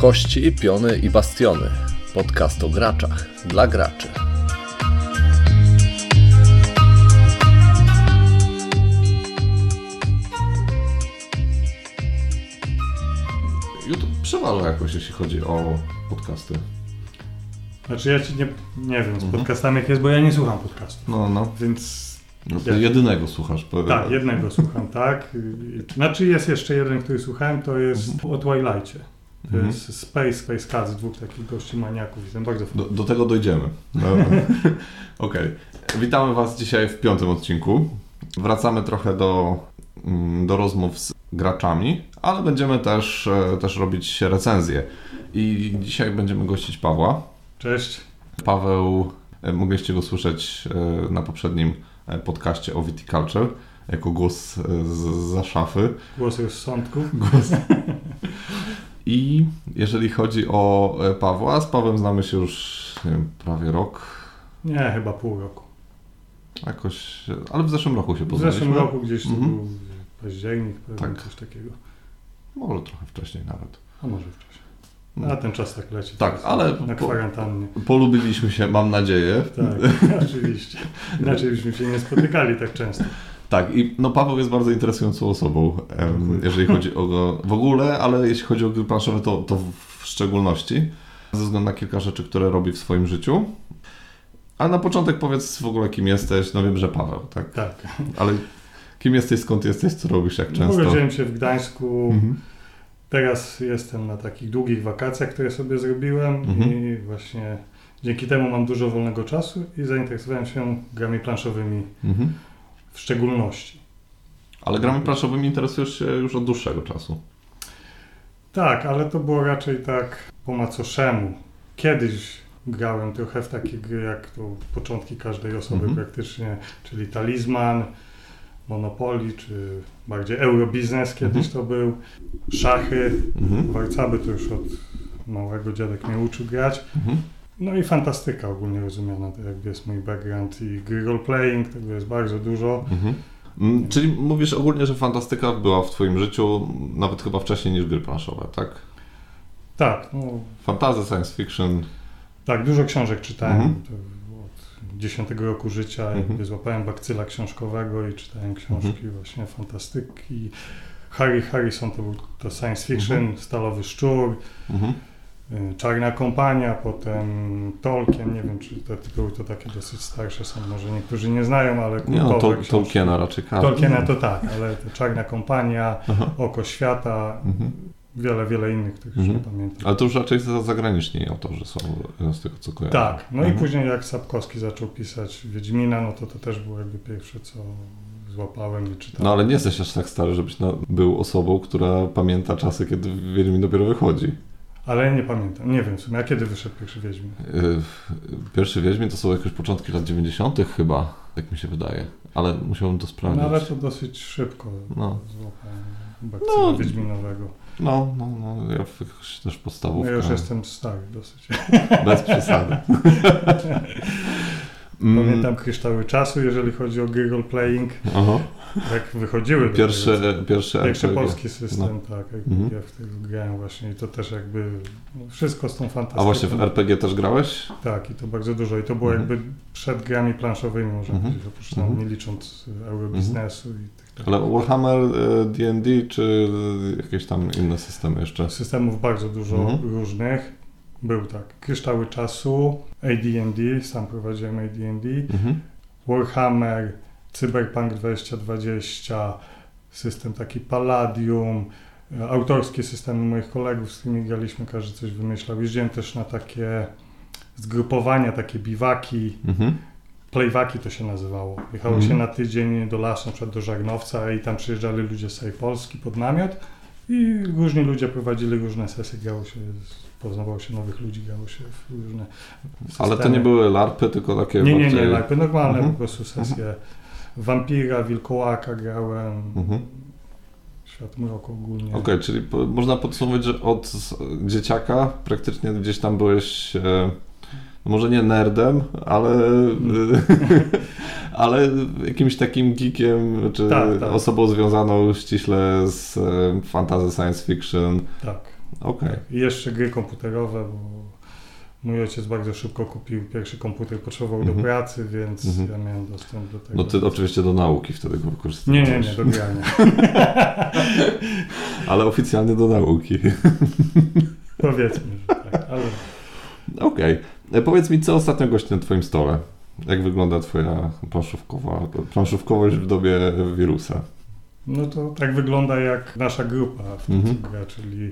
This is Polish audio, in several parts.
Kości, piony i bastiony. Podcast o graczach dla graczy. YouTube przewala jakoś, jeśli chodzi o podcasty. Znaczy ja ci nie, nie wiem z Mhm. podcastami jak jest, bo ja nie słucham podcastów. No, no. Więc no to Ja- jedynego słuchasz. Bo... tak, jednego słucham, tak. Znaczy jest jeszcze jeden, który słuchałem, to jest o Twilightie. To Mhm. jest Space, Space Cats, dwóch takich gości maniaków. Jestem bardzo Do, do tego dojdziemy. No. Okej. Witamy Was dzisiaj w piątym odcinku. Wracamy trochę do, mm, do rozmów z graczami, ale będziemy też, e, też robić recenzje. I dzisiaj będziemy gościć Pawła. Cześć. Paweł, e, mogliście go słyszeć e, na poprzednim podcaście o Viticulture jako głos e, z, za szafy. Głos rozsądków. Głos. I jeżeli chodzi o e, Pawła, z Pawłem znamy się już nie wiem, prawie rok, Nie, chyba pół roku. jakoś, ale w zeszłym roku się W poznaliśmy. zeszłym roku gdzieś to Mhm. był październik, pewnie Tak. coś takiego. Może trochę wcześniej nawet. A może wcześniej. No. A ten czas tak leci. Tak, ale Na po- kwarantannie. Polubiliśmy się, mam nadzieję. Tak, oczywiście. Inaczej byśmy się nie spotykali tak często. Tak, i no Paweł jest bardzo interesującą osobą, jeżeli chodzi o go w ogóle, ale jeśli chodzi o gry planszowe, to, to w szczególności, ze względu na kilka rzeczy, które robi w swoim życiu. A na początek powiedz w ogóle, kim jesteś. No wiem, że Paweł, tak? Tak. Ale kim jesteś, skąd jesteś, co robisz, jak No, często? Urodziłem się w Gdańsku. Mhm. Teraz jestem na takich długich wakacjach, które sobie zrobiłem Mhm. i właśnie dzięki temu mam dużo wolnego czasu i zainteresowałem się grami planszowymi Mhm. W szczególności. Ale grami planszowymi interesujesz się już od dłuższego czasu. Tak, ale to było raczej tak po macoszemu. Kiedyś grałem trochę w takie gry jak to początki każdej osoby Mhm. praktycznie, czyli Talizman, Monopoly, czy bardziej Eurobiznes kiedyś Mhm. to był, szachy, Mhm. warcaby to już od małego dziadek mnie uczył grać. Mhm. No i fantastyka ogólnie rozumiana, to jakby jest mój background i gry roleplaying, tego jest bardzo dużo. Mhm. Mm, Czyli mówisz ogólnie, że fantastyka była w Twoim życiu nawet chyba wcześniej niż gry planszowe, tak? Tak, no, Fantazy, science fiction. tak, dużo książek czytałem. Mhm. Od 10 roku życia Mhm. złapałem bakcyla książkowego i czytałem książki właśnie fantastyki. Harry Harrison to był to science fiction, Mhm. Stalowy Szczur, Mhm. Y, Czarna Kompania, potem Tolkien, nie wiem czy te tytuły to takie dosyć starsze są, może niektórzy nie znają, ale Nie no, kultowe książki. Tolkiena raczej każdy. Tolkiena to tak, ale to Czarna Kompania, Aha. Oko Świata, Mhm. wiele, wiele innych, których już Mhm. nie pamiętam. Ale to już raczej za- zagraniczni autorzy są, z tego co kojarzę. Tak, no Mhm. i później jak Sapkowski zaczął pisać Wiedźmina, no to to też było jakby pierwsze, co złapałem i czytałem. No ale nie jesteś aż tak stary, żebyś no, był osobą, która pamięta czasy, kiedy Wiedźmin dopiero wychodzi. Ale nie pamiętam, nie wiem w sumie, a kiedy wyszedł pierwszy Wiedźmin? Yy, Pierwszy Wiedźmin to są jakieś początki lat 90. chyba, tak mi się wydaje. Ale musiałbym to No sprawdzić. ale to dosyć szybko No. złapałem No. Wiedźminowego. No, no, no, ja jakoś też No podstawówka. ja już jestem stary dosyć. Bez przesady. Mm, Pamiętam kryształy czasu, jeżeli chodzi o gry roleplaying, Aha. Jak wychodziły. dopiero. Pierwszy, pierwszy Pierwszy polski system, tak, jakby Mhm. ja w tego grałem właśnie i to też jakby no, wszystko z tą fantastyką. A właśnie w RPG też grałeś? Tak, i to bardzo dużo. I to było Mhm. jakby przed grami planszowymi, można Mhm. powiedzieć, oprócz Mhm. nie licząc eurobiznesu i tych Ale Warhammer, D&D czy jakieś tam inne systemy jeszcze? systemów bardzo dużo Mhm. różnych. Był tak, Kryształy Czasu, AD&D, sam prowadziłem AD&D, Mhm. Warhammer, Cyberpunk 2020, system taki Palladium, e, autorskie systemy moich kolegów, z którymi graliśmy, każdy coś wymyślał. Jeździłem też na takie zgrupowania, takie biwaki, Mhm. playwaki to się nazywało. Jechało Mhm. się na tydzień do lasu, na przykład do Żagnowca i tam przyjeżdżali ludzie z całej Polski pod namiot i różni ludzie prowadzili różne sesje, grało się, poznawało się nowych ludzi, grało się w różne Ale to systemy. nie były larpy, tylko takie Nie, nie, nie, jakby normalne Mhm. po prostu sesje. Wampira, Wilkołaka grałem, Mhm. Świat Mroku ogólnie. Okej, czyli po, można podsumować, że od dzieciaka praktycznie gdzieś tam byłeś, e, no może nie nerdem, ale, ale jakimś takim geekiem, czy Tak, tak. osobą związaną ściśle z e, fantasy science fiction. Tak. Okej. I jeszcze gry komputerowe, bo mój ojciec bardzo szybko kupił pierwszy komputer, potrzebował Mhm. do pracy, więc Mhm. ja miałem dostęp do tego. No ty oczywiście do nauki wtedy go Nie, wykorzystywałeś. nie, nie, do grania. Ale oficjalnie do nauki. Powiedzmy, że tak, ale Okej. E, Powiedz mi, co ostatnio gości na twoim stole? Jak wygląda twoja planszówkowa, planszówkowość w dobie wirusa? no to tak wygląda jak nasza grupa w tym Mhm. co gra, czyli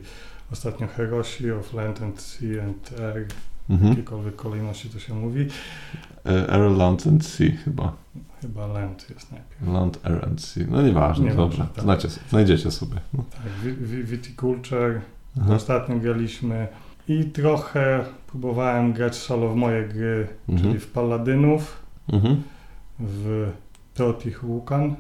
ostatnio Herosi, of Land and Sea and Air, Mhm. jakiejkolwiek kolejności to się mówi. E, Air, Land and Sea chyba. Chyba Land jest najpierw. Land, Air and Sea. No nieważne, Nieważne, dobrze. tak. Znajdzie, znajdziecie sobie. No. Tak, Vi- Vi- Viticulture, Aha. ostatnio graliśmy i trochę próbowałem grać solo w moje gry, Mhm. czyli w Paladynów, Mhm. w Teotihuacan. Te-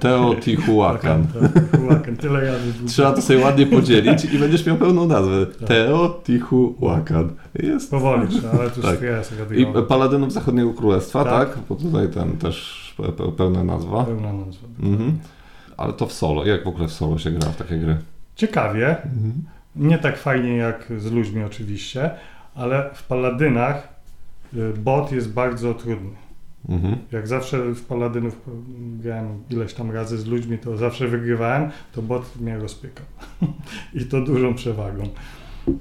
Teotihuacan. Teotihuacan, tyle był. Trzeba to sobie ładnie podzielić i będziesz miał pełną nazwę. Tak. Teotihuacan. Jest. Powoli ale to Tak. stres I. Paladynów Zachodniego Królestwa, tak? Tak. Bo tutaj ten też pe- pe- pełna nazwa. Pełna nazwa. Mhm. Ale to w solo. Jak w ogóle w solo się gra w takie gry? Ciekawie, nie tak fajnie jak z ludźmi oczywiście, ale w Paladynach y, bot jest bardzo trudny. Mhm. Jak zawsze w Paladynów grałem ileś tam razy z ludźmi, to zawsze wygrywałem, to bot mnie rozpykał. I to dużą przewagą.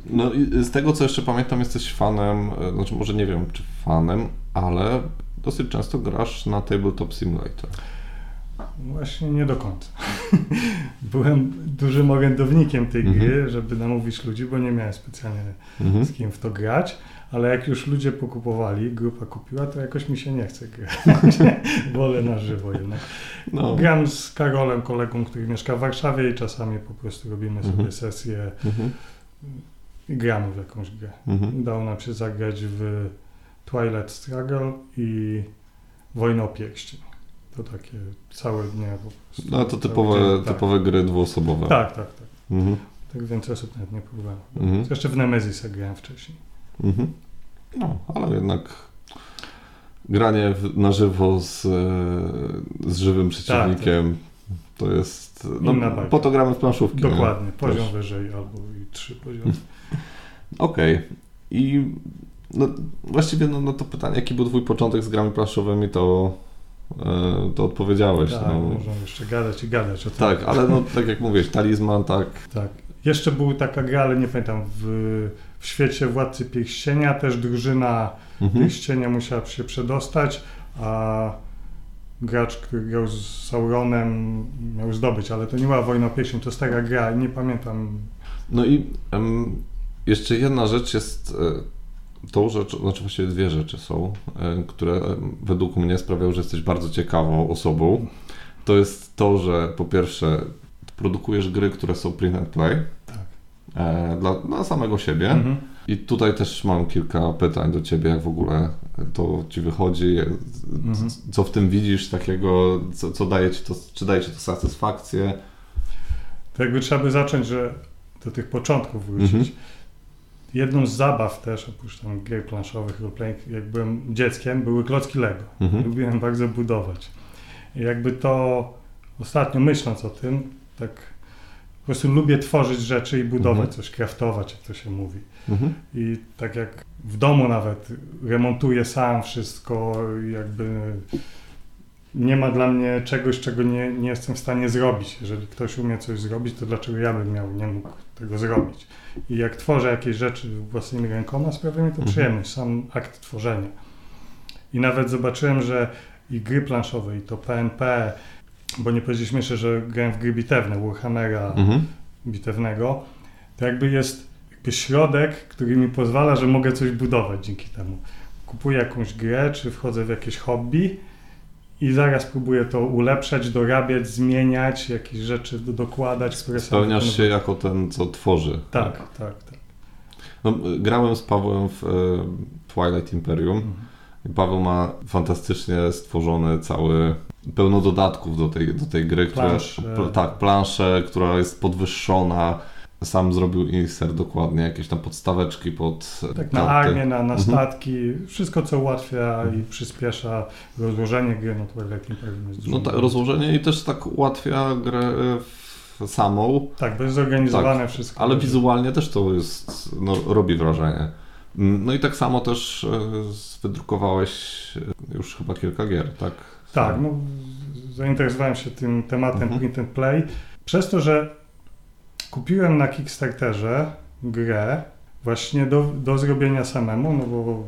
No i z tego co jeszcze pamiętam, jesteś fanem, e, znaczy może nie wiem czy fanem, ale dosyć często grasz na Tabletop Simulator. Właśnie nie do końca. Byłem dużym orędownikiem tej Mhm. gry, żeby namówić ludzi, bo nie miałem specjalnie Mhm. z kim w to grać, ale jak już ludzie pokupowali, grupa kupiła, to jakoś mi się nie chce grać. Wolę na żywo jednak. No. Gram z Karolem, kolegą, który mieszka w Warszawie i czasami po prostu robimy sobie Mhm. sesje Mhm. i gramy w jakąś grę. Mhm. Udało nam się zagrać w Twilight Struggle i Wojnę o Pierścień. To takie całe dnie po prostu. No to typowe, dzień, tak. typowe gry dwuosobowe. Tak, tak, tak. Mhm. Tak więcej osób nawet nie próbowałem. Mhm. Jeszcze w Nemezisa grałem wcześniej. Mhm. No, ale jednak granie w, na żywo z, z żywym przeciwnikiem to jest. No, po to gramy w planszówki. nie? Dokładnie, poziom Też. wyżej albo i trzy poziomy. Okej. I no, właściwie no, no to pytanie, jaki był twój początek z grami planszowymi, to, e, to odpowiedziałeś. Tak, no. możemy jeszcze gadać i gadać o tym. tak, ale no, tak jak mówisz, talizman, tak. Tak. Jeszcze była taka gra, ale nie pamiętam, w, w świecie Władcy Pierścienia też drużyna Mhm. Pierścienia musiała się przedostać, a gracz, który grał z Sauronem miał zdobyć, ale to nie była Wojna Pierścień, to stara gra nie pamiętam. No i em, jeszcze jedna rzecz jest e, tą rzecz, znaczy właściwie dwie rzeczy są, e, które em, według mnie sprawiają, że jesteś bardzo ciekawą osobą. To jest to, że po pierwsze produkujesz gry, które są print and play Tak. E, dla, dla samego siebie. Mhm. I tutaj też mam kilka pytań do Ciebie, jak w ogóle to Ci wychodzi, Mhm. co w tym widzisz takiego, co, co daje Ci to, czy daje Ci to satysfakcję? To jakby trzeba by zacząć, że do tych początków wrócić. Mhm. Jedną z zabaw też, oprócz tam gier planszowych, jak byłem dzieckiem, były klocki Lego. Mhm. Lubiłem bardzo budować. I jakby to ostatnio myśląc o tym, tak prostu lubię tworzyć rzeczy i budować Mhm. coś, kraftować, jak to się mówi. Mhm. I tak jak w domu nawet remontuję sam wszystko, jakby nie ma dla mnie czegoś, czego nie, nie jestem w stanie zrobić. Jeżeli ktoś umie coś zrobić, to dlaczego ja bym miał, nie mógł tego zrobić? I jak tworzę jakieś rzeczy własnymi rękoma, sprawia mi to Mhm. przyjemność, sam akt tworzenia. I nawet zobaczyłem, że i gry planszowe, i to PNP, bo nie powiedzieliśmy jeszcze, że grałem w gry bitewne, Warhammera, Mhm. bitewnego, to jakby jest jakby środek, który mi pozwala, że mogę coś budować dzięki temu. Kupuję jakąś grę, czy wchodzę w jakieś hobby i zaraz próbuję to ulepszać, dorabiać, zmieniać, jakieś rzeczy do, dokładać, które Spełniasz się wykonuję. jako ten, co tworzy. Tak, tak, tak. No, grałem z Pawłem w e, Twilight Imperium. Mhm. Paweł ma fantastycznie stworzony cały, pełno dodatków do tej, do tej gry, które, pl- tak, planszę, która jest podwyższona. Sam zrobił insert dokładnie, jakieś tam podstaweczki pod e, Tak na armię, na, na Mhm. statki, wszystko co ułatwia i przyspiesza rozłożenie gry, no Twilight Imperium jest dużo. No tak, rozłożenie i też tak ułatwia grę w, samą, Tak, bo jest zorganizowane wszystko. ale wizualnie też to jest, no, robi wrażenie. Mm, No i tak samo też e, wydrukowałeś e, już chyba kilka gier, tak? Tak, no, zainteresowałem się tym tematem Mhm. print and play. Przez to, że kupiłem na Kickstarterze grę właśnie do, do zrobienia samemu, no bo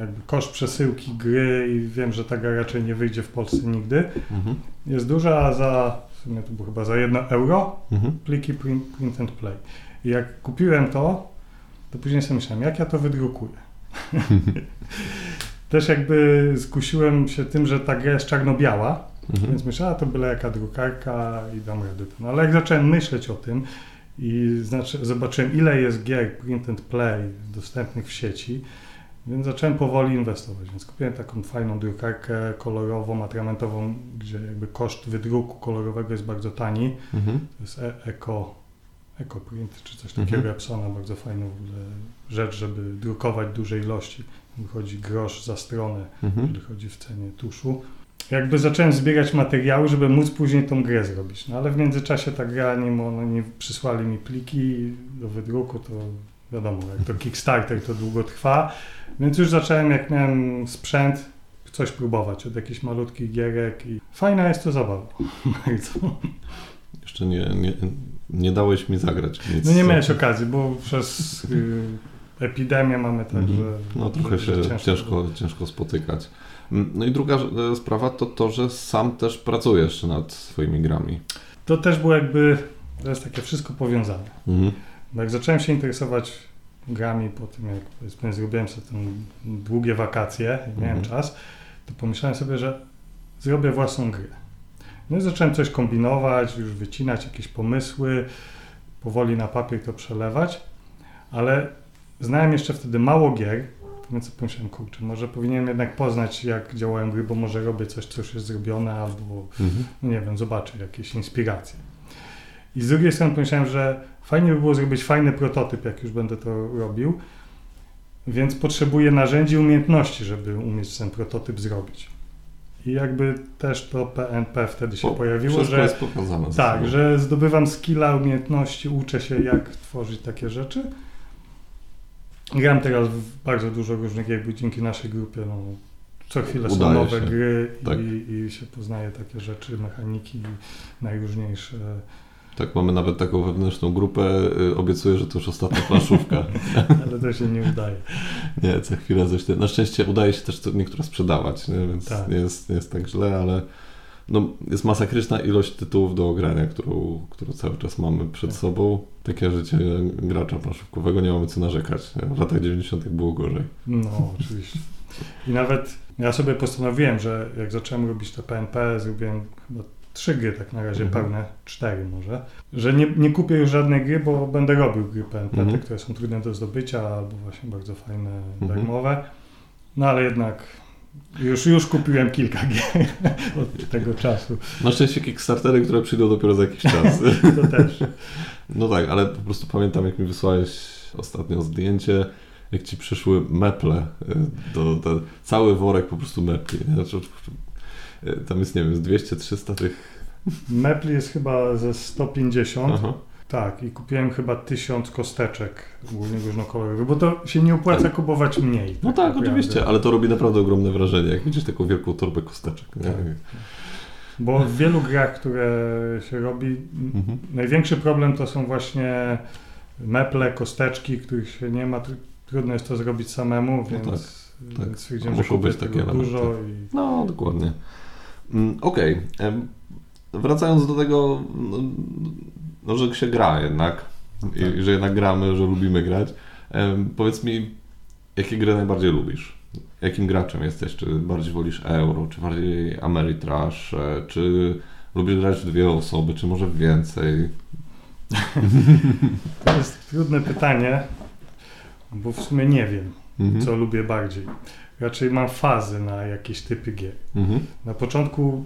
jakby koszt przesyłki gry i wiem, że ta gra raczej nie wyjdzie w Polsce nigdy, Mhm. jest duża, a za, w sumie to było chyba za jedno euro, Mhm. pliki print, print and play. I jak kupiłem to, to później sobie myślałem, jak ja to wydrukuję. Też jakby skusiłem się tym, że ta gra jest czarno-biała, Mhm. więc myślałem, a to byle jaka drukarka i dam radę. No ale jak zacząłem myśleć o tym i znaczy, zobaczyłem ile jest gier print and play dostępnych w sieci, więc zacząłem powoli inwestować. Więc kupiłem taką fajną drukarkę kolorową, atramentową, gdzie jakby koszt wydruku kolorowego jest bardzo tani. Mhm. To jest e- Eco, Eco Print czy coś Mhm. takiego Epsona, bardzo fajną w ogóle rzecz, żeby drukować duże ilości. Wychodzi grosz za stronę, Mhm. jeżeli chodzi w cenie tuszu. Jakby zacząłem zbierać materiały, żeby móc później tą grę zrobić. No ale w międzyczasie ta gra, nim oni nie przysłali mi pliki do wydruku, to wiadomo, jak to Kickstarter to długo trwa. Więc już zacząłem, jak miałem sprzęt, coś próbować od jakichś malutkich gierek i fajna jest to zabawa. Bardzo. Jeszcze nie, nie, nie dałeś mi zagrać nic. No nie miałeś okazji, bo przez y, epidemię mamy tak, Mhm. że... No trochę się ciężko, ciężko, spotykać. Mm, No i druga e, sprawa to to, że sam też pracujesz nad swoimi grami. To też było jakby, to jest takie wszystko powiązane. Mhm. Jak zacząłem się interesować grami po tym, jak powiedzmy zrobiłem sobie te długie wakacje miałem Mhm. czas, to pomyślałem sobie, że zrobię własną grę. No i zacząłem coś kombinować, już wycinać jakieś pomysły, powoli na papier to przelewać, ale znałem jeszcze wtedy mało gier, więc pomyślałem, kurczę, może powinienem jednak poznać, jak działają gry, bo może robię coś, co już jest zrobione, albo Mhm. no nie wiem, zobaczę jakieś inspiracje. I z drugiej strony pomyślałem, że fajnie by było zrobić fajny prototyp, jak już będę to robił, więc potrzebuję narzędzi i umiejętności, żeby umieć ten prototyp zrobić. I jakby też to PNP wtedy się Bo pojawiło, że jest tak, że zdobywam skilla, umiejętności, uczę się jak tworzyć takie rzeczy. Gram teraz w bardzo dużo różnych jakby dzięki naszej grupie, no, co chwilę są Udaje nowe się. gry Tak. i, i się poznaje takie rzeczy, mechaniki najróżniejsze. Tak, mamy nawet taką wewnętrzną grupę. y, Obiecuję, że to już ostatnia planszówka. Ale to się nie udaje. nie, co chwilę coś. Na szczęście udaje się też niektóre sprzedawać, nie? więc Tak. nie, jest, nie jest tak źle, ale no, jest masakryczna ilość tytułów do ogrania, którą, którą cały czas mamy przed Tak. sobą. Takie życie gracza planszówkowego, nie mamy co narzekać. W latach 90. było gorzej. No, oczywiście. I nawet ja sobie postanowiłem, że jak zacząłem robić te PNP, zrobiłem chyba trzy gry tak na razie Mhm. pełne, cztery może, że nie, nie kupię już żadnej gry, bo będę robił gry PNP, Mhm. które są trudne do zdobycia albo właśnie bardzo fajne, Mhm. darmowe. No ale jednak już, już kupiłem kilka gier od tego czasu. Na szczęście Kickstartery, które przyjdą dopiero za jakiś czas. To też. No tak, ale po prostu pamiętam, jak mi wysłałeś ostatnio zdjęcie, jak ci przyszły meple, y, do, do, cały worek po prostu mepli. Znaczy, tam jest, nie wiem, z 200-300 tych... Mepli jest chyba ze 150. Aha. Tak, i kupiłem chyba tysiąc kosteczek, głównie różnokolorowych, bo to się nie opłaca kupować mniej. No tak, naprawdę. oczywiście, ale to robi naprawdę ogromne wrażenie, jak widzisz taką wielką torbę kosteczek. Tak. Bo w wielu grach, które się robi, Mhm. największy problem to są właśnie meple, kosteczki, których się nie ma. Tr- Trudno jest to zrobić samemu, więc, tak, tak. więc Muszą być takie dużo i No, dokładnie. Mm, Okej. em, Wracając do tego, no, no, że się gra jednak. I, Tak. że jednak gramy, że lubimy grać. Powiedz mi, jakie gry najbardziej lubisz? Jakim graczem jesteś? Czy bardziej wolisz Euro, czy bardziej Ameritrash, czy lubisz grać w dwie osoby, czy może więcej? to jest trudne pytanie, bo w sumie nie wiem, Mhm. co lubię bardziej. Raczej mam fazy na jakieś typy gier. Mhm. Na początku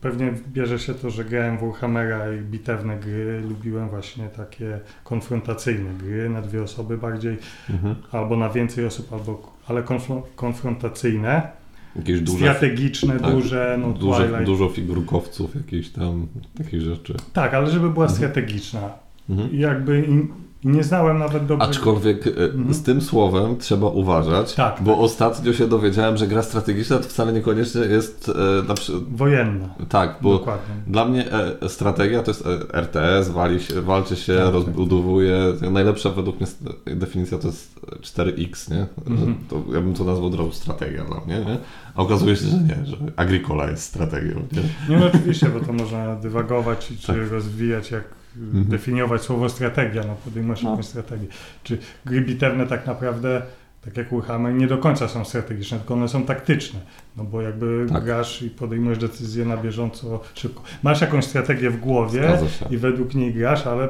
pewnie bierze się to, że grałem w Warhammera i bitewne gry. Lubiłem właśnie takie konfrontacyjne gry na dwie osoby bardziej, Mhm. albo na więcej osób, albo, ale konfro- konfrontacyjne. Jakieś duże, strategiczne, tak, duże, no duże, Twilight. dużo figurkowców, jakichś tam takich rzeczy. Tak, ale żeby była Mhm. strategiczna. Mhm. Jakby i, i nie znałem nawet dobrze. Aczkolwiek e, Mhm. z tym słowem trzeba uważać, Tak, bo ostatnio się dowiedziałem, że gra strategiczna to wcale niekoniecznie jest e, na przykład, Wojenna. tak, bo Dokładnie. Dla mnie e, strategia to jest e, RTS, wali się, walczy się, Tak, tak. rozbudowuje. Najlepsza według mnie definicja to jest 4X, nie? Mhm. To ja bym to nazwał drogą strategia dla mnie, nie? A okazuje się, że nie, że Agricola jest strategią, nie? Nie, no oczywiście, bo to można dywagować i czy Tak. rozwijać, jak Mhm. definiować słowo strategia, no podejmujesz No. jakąś strategię. Czy gry bitewne tak naprawdę, tak jak Warhammer, nie do końca są strategiczne, tylko one są taktyczne. No bo jakby Tak. grasz i podejmujesz decyzje na bieżąco, szybko. Masz jakąś strategię w głowie i według niej grasz, ale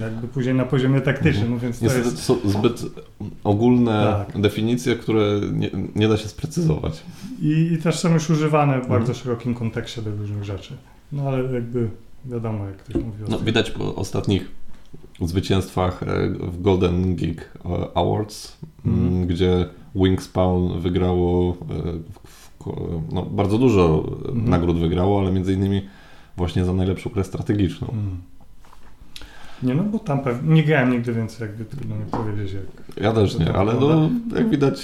jakby później na poziomie taktycznym, no więc to Niestety jest... to są zbyt ogólne Tak. definicje, które nie, nie da się sprecyzować. I, I też są już używane w Mhm. bardzo szerokim kontekście do różnych rzeczy. No ale jakby wiadomo, jak ktoś mówi o No, widać po ostatnich zwycięstwach e, w Golden Geek Awards, Mhm. m, gdzie Wingspawn wygrało e, w, no, bardzo dużo Mhm. nagród wygrało, ale między innymi właśnie za najlepszą grę strategiczną. Mm. Nie no, bo tam pewnie, nie grałem nigdy, więc jakby trudno mi powiedzieć jak... Ja też nie, tak ale no, jak widać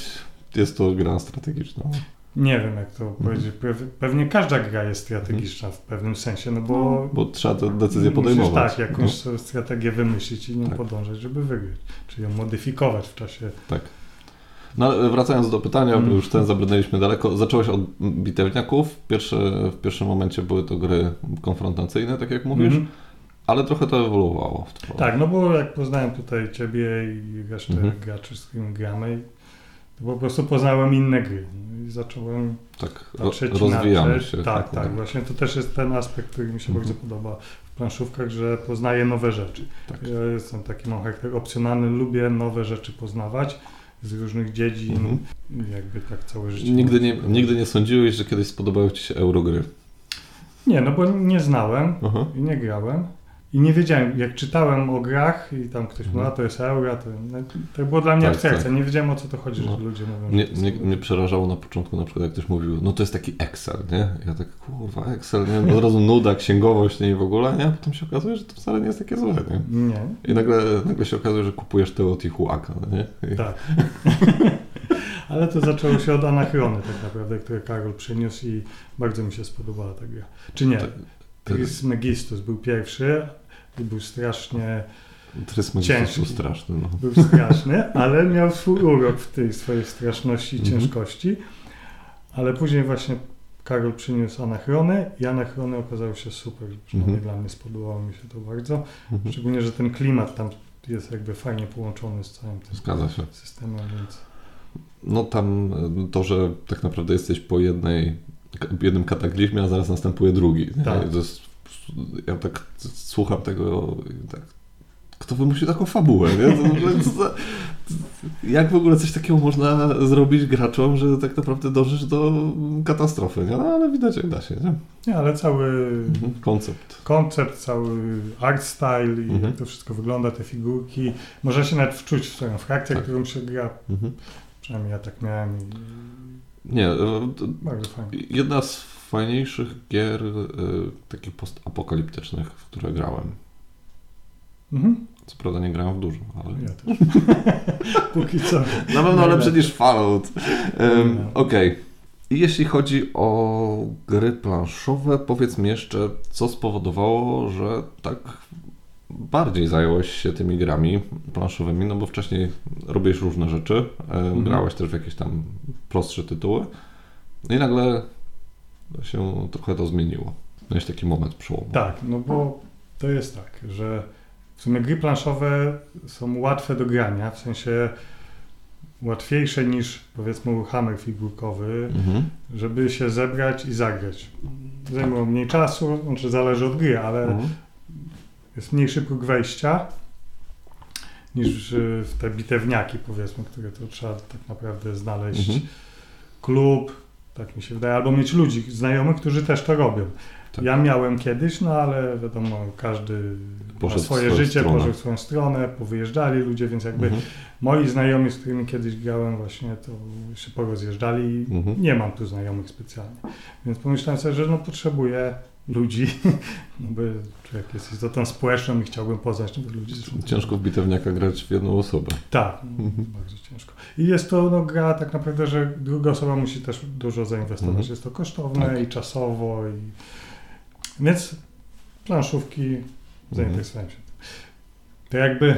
jest to gra strategiczna. Nie wiem jak to powiedzieć, Pew- pewnie każda gra jest strategiczna w pewnym sensie, no bo... Bo trzeba tę decyzję musisz, podejmować. tak, jakąś strategię wymyślić i nią Tak. podążać, żeby wygrać. Czy ją modyfikować w czasie... Tak. No wracając do pytania, bo Mm. już ten zabrnęliśmy daleko. Zacząłeś od bitewniaków. Pierwsze, w pierwszym momencie były to gry konfrontacyjne, tak jak mówisz, Mhm. ale trochę to ewoluowało. W. Tak, no bo jak poznałem tutaj Ciebie i resztę Mhm. graczy, z którymi gramy, po prostu poznałem inne gry no i zacząłem Tak, patrzeć rozwijamy się. Tak, tak, właśnie to też jest ten aspekt, który mi się Mhm. bardzo podoba w planszówkach, że poznaję nowe rzeczy. Tak. Ja jestem taki mam charakter opcjonalny, lubię nowe rzeczy poznawać z różnych dziedzin Mhm. jakby tak całe życie. Nigdy, nie, nigdy nie sądziłeś, że kiedyś spodobały Ci się eurogry. Nie, no bo nie znałem Aha. i nie grałem. I nie wiedziałem, jak czytałem o grach i tam ktoś mówił, Mhm. a to jest euro, to, no, to było dla mnie Tak, abstrakcja. tak. Nie wiedziałem o co to chodzi, No. że ludzie mówią, Mnie, mnie, mnie przerażało na początku na przykład, jak ktoś mówił, no to jest taki Excel, nie? Ja tak, kurwa, Excel, nie? Od razu nuda, księgowość, nie? I w ogóle, nie? Potem się okazuje, że to wcale nie jest takie złe, nie? Nie, I nagle, nagle się okazuje, że kupujesz Teotihuacan, nie? I, tak. Ale to zaczęło się od Anachrony tak naprawdę, które Karol przyniósł i bardzo mi się spodobała ta gra. Czy nie? Tak. Trismegistus był pierwszy i był strasznie, Trysmegistus Ciężki. był straszny, no. był straszny, ale miał swój urok w tej swojej straszności i Mhm. ciężkości. Ale później właśnie Karol przyniósł Anachrony i Anachrony okazały się super. Przynajmniej Mhm. dla mnie spodobało mi się to bardzo. Mhm. Szczególnie, że ten klimat tam jest jakby fajnie połączony z całym tym systemem, więc... No tam e, to, że tak naprawdę jesteś po jednej, jednym kataklizmie, a zaraz następuje drugi. Tak. To jest, ja tak słucham tego tak, kto wymyślił taką fabułę, nie? To, że- to, jak w ogóle coś takiego można zrobić graczom, że tak naprawdę dążysz do katastrofy, nie? No, ale widać jak da się, nie? Nie, ale cały Mhm. Koncept. koncept, cały art style i Mhm. jak to wszystko wygląda, te figurki. Można się nawet wczuć w swoją frakcję, Tak. którą się gra. Mhm. Przynajmniej ja tak miałem i Nie, e, to bardzo fajnie. jedna z fajniejszych gier e, takich postapokaliptycznych, w które grałem. Mhm. Co prawda nie grałem w dużo, ale... Ja też. Póki co. Na pewno lepsze niż Fallout. Um. Okej. I jeśli chodzi o gry planszowe, powiedz mi jeszcze, co spowodowało, że tak bardziej zająłeś się tymi grami planszowymi, no bo wcześniej robiłeś różne rzeczy, mhm. grałeś też w jakieś tam prostsze tytuły no i nagle się trochę to zmieniło. Miałeś taki moment przełomu. Tak, no bo to jest tak, że w sumie gry planszowe są łatwe do grania, w sensie łatwiejsze niż powiedzmy hammer figurkowy, Mhm. żeby się zebrać i zagrać. Zajmują mniej czasu, znaczy zależy od gry, ale Mhm. jest mniejszy próg wejścia niż w te bitewniaki powiedzmy, które to trzeba tak naprawdę znaleźć Mhm. klub, tak mi się wydaje, albo mieć ludzi, znajomych, którzy też to robią. Tak. Ja miałem kiedyś, no ale wiadomo, każdy Poszedł ma swoje życie, stronę. poszedł w swoją stronę, powyjeżdżali ludzie, więc jakby Mhm. moi znajomi, z którymi kiedyś grałem właśnie, to się porozjeżdżali. Mhm. Nie mam tu znajomych specjalnie. Więc pomyślałem sobie, że no potrzebuję ludzi, no bo jak jesteś istotą społeczną i chciałbym poznać nowych ludzi. Ciężko w bitewniaka grać w jedną osobę. Tak, Mhm. bardzo ciężko. I jest to no, gra tak naprawdę, że druga osoba musi też dużo zainwestować. Mhm. Jest to kosztowne Tak. i czasowo. I... Więc planszówki zainteresowałem się. To jakby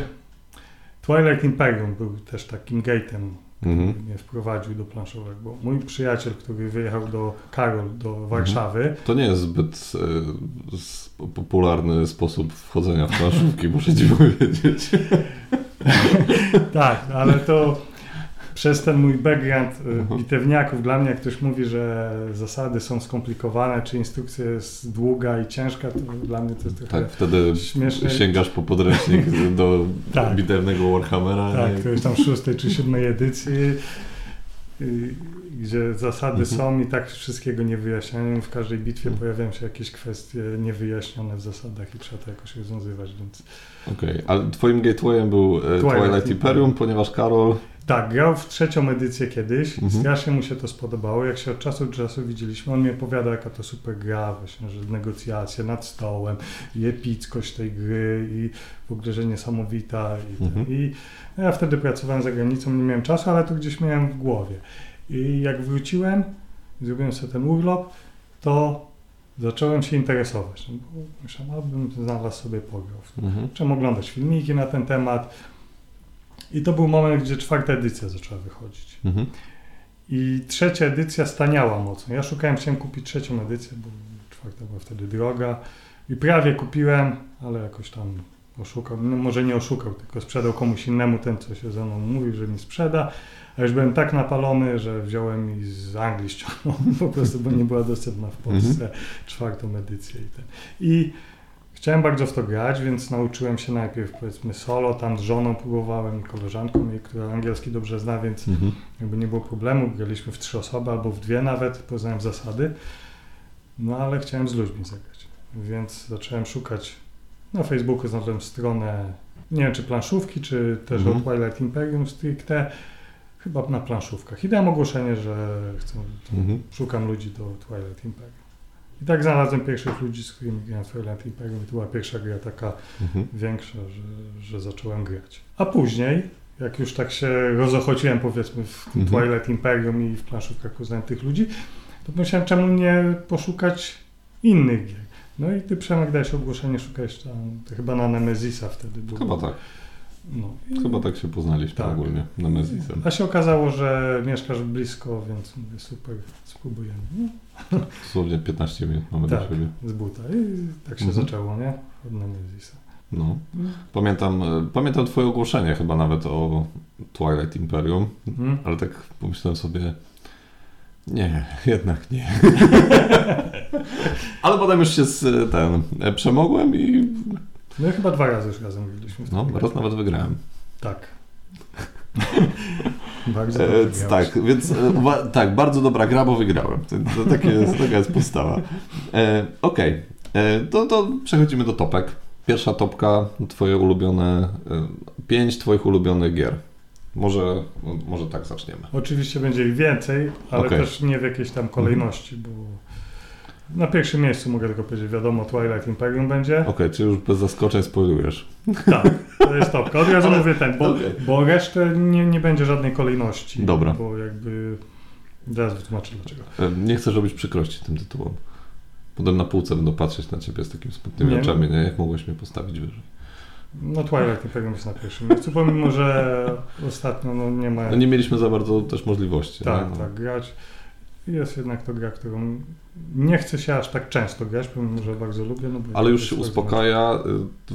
Twilight Imperium był też takim gate'em, Mhm. mnie wprowadził do planszówek, bo mój przyjaciel, który wyjechał do Karol, do Warszawy, To nie jest zbyt s- popularny sposób wchodzenia w planszówki, muszę ci powiedzieć. tak, ale to przez ten mój background y, Mhm. bitewniaków, dla mnie jak ktoś mówi, że zasady są skomplikowane, czy instrukcja jest długa i ciężka, to dla mnie to jest trochę Tak, wtedy śmieszne. sięgasz po podręcznik do Tak. bitewnego Warhammera. Tak, i- którejś tam szóstej czy siódmej edycji, y, gdzie zasady Mhm. są i tak wszystkiego nie wyjaśniają. W każdej bitwie Mhm. pojawiają się jakieś kwestie niewyjaśnione w zasadach i trzeba to jakoś rozwiązywać, więc... Okej, ale twoim gatewayem był e, Twilight Twilight, Imperium, Imperium. ponieważ Karol... Tak, grał w trzecią edycję kiedyś, Mhm. strasznie mu się to spodobało. Jak się od czasu do czasu widzieliśmy, on mi opowiada, jaka to super gra, właśnie, że negocjacje nad stołem i epickość tej gry i w ogóle, że niesamowita. I, Mhm. i no ja wtedy pracowałem za granicą, nie miałem czasu, ale to gdzieś miałem w głowie. I jak wróciłem, zrobiłem sobie ten urlop, to zacząłem się interesować. No, bo myślałem, abym znalazł sobie pograł. Mhm. Zacząłem oglądać filmiki na ten temat. I to był moment, gdzie czwarta edycja zaczęła wychodzić. Mhm. I trzecia edycja staniała mocno. Ja szukałem, chciałem kupić trzecią edycję, bo czwarta była wtedy droga. I prawie kupiłem, ale jakoś tam oszukał. No może nie oszukał, tylko sprzedał komuś innemu ten, co się ze mną mówił, że mi sprzeda. A już byłem tak napalony, że wziąłem i z Anglii ściągnąłem po prostu, bo nie była dostępna w Polsce czwartą edycję. I, ten. I chciałem bardzo w to grać, więc nauczyłem się najpierw powiedzmy solo, tam z żoną próbowałem koleżanką jej, która angielski dobrze zna, więc Mhm. jakby nie było problemu, graliśmy w trzy osoby albo w dwie nawet, poznałem zasady. No ale chciałem z ludźmi zagrać, więc zacząłem szukać na Facebooku, znalazłem stronę, nie wiem czy planszówki, czy też Mhm. Twilight Imperium stricte, chyba na planszówkach. I dałem ogłoszenie, że chcę, Mhm. szukam ludzi do Twilight Imperium. I tak znalazłem pierwszych ludzi, z którymi grałem w Twilight Imperium i to była pierwsza gra taka Mhm. większa, że, że zacząłem grać. A później, jak już tak się rozochociłem powiedzmy w Mhm. Twilight Imperium i w planszówkach poznałem tych ludzi, to pomyślałem, czemu nie poszukać innych gier. No i ty Przemek dałeś ogłoszenie, szukałeś tam, chyba na Nemezisa wtedy było. Chyba tak. No. Chyba tak się poznaliśmy Tak. ogólnie na Mezisem. A się okazało, że mieszkasz blisko, więc mówię, super, spróbujemy. No, Dosłownie 15 minut mamy do Tak. siebie. z buta. I tak się Mhm. zaczęło, nie? Od Nemezisa. No. Pamiętam, e, pamiętam twoje ogłoszenie chyba nawet o Twilight Imperium, Mhm. ale tak pomyślałem sobie, nie, jednak nie. ale potem już się z e, ten e, przemogłem i No i chyba dwa razy już razem w no, raz nawet wygrałem. Tak. Bardzo E, grałeś. tak, więc e, tak, bardzo dobra gra, bo wygrałem. To, takie taka jest podstawa. E, Okej, E, to, to przechodzimy do topek. Pierwsza topka, twoje ulubione, e, pięć twoich ulubionych gier. Może, może tak zaczniemy. Oczywiście będzie ich więcej, ale Okej. też nie w jakiejś tam kolejności, bo na pierwszym miejscu mogę tylko powiedzieć, wiadomo, Twilight Imperium będzie. Okej, czy już bez zaskoczeń spoilujesz? Tak, to jest topka. Od razu Ale- mówię ten, bo, okej. bo resztę nie, nie będzie żadnej kolejności. Dobra. Bo jakby... Zaraz wytłumaczę dlaczego. E, Nie chcę robić przykrości tym tytułom. Potem na półce będą patrzeć na ciebie z takimi smutnymi Nie. oczami, nie? Jak mogłeś mnie postawić wyżej? No Twilight Imperium jest na pierwszym miejscu, pomimo, że ostatnio no, nie ma... No nie mieliśmy za bardzo też możliwości. Tak? No. tak, grać. Jest jednak to gra, którą nie chce się aż tak często grać, pomimo, że bardzo lubię. No Ale już się uspokaja. y,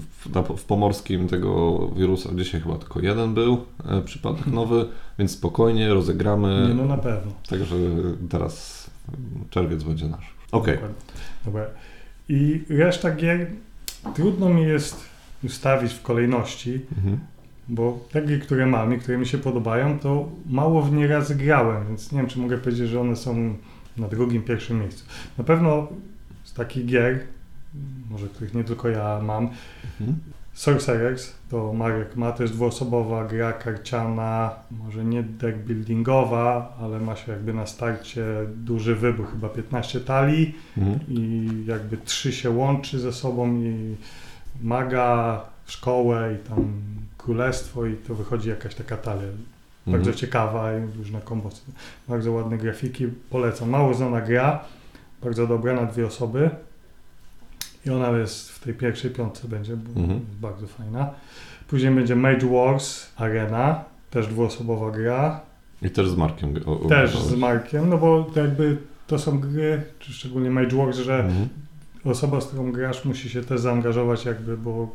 W, w pomorskim tego wirusa dzisiaj chyba tylko jeden był e, przypadek nowy, więc spokojnie rozegramy. Nie, no na pewno. Także teraz czerwiec będzie nasz. Okej. Dokładnie. Dobra. I reszta gier trudno mi jest ustawić w kolejności, Mhm. Bo te gry, które mam i które mi się podobają, to mało w nie razy grałem, więc nie wiem, czy mogę powiedzieć, że one są na drugim, pierwszym miejscu. Na pewno z takich gier, może których nie tylko ja mam, Mhm. Sorcerers, to Marek ma, jest dwuosobowa gra karciana, może nie deck buildingowa, ale ma się jakby na starcie duży wybór, chyba 15 talii Mhm. i jakby trzy się łączy ze sobą i maga, szkołę i tam królestwo i to wychodzi jakaś taka talia. Bardzo Mhm. ciekawa i różne kombosy. Bardzo ładne grafiki, polecam. Mało znana gra, bardzo dobra na dwie osoby. I ona jest w tej pierwszej piątce będzie, bo Mhm. bardzo fajna. Później będzie Mage Wars Arena, też dwuosobowa gra. I też z Markiem. o- Też z Markiem, no bo jakby to są gry, szczególnie Mage Wars, że Mhm. osoba, z którą grasz musi się też zaangażować jakby, bo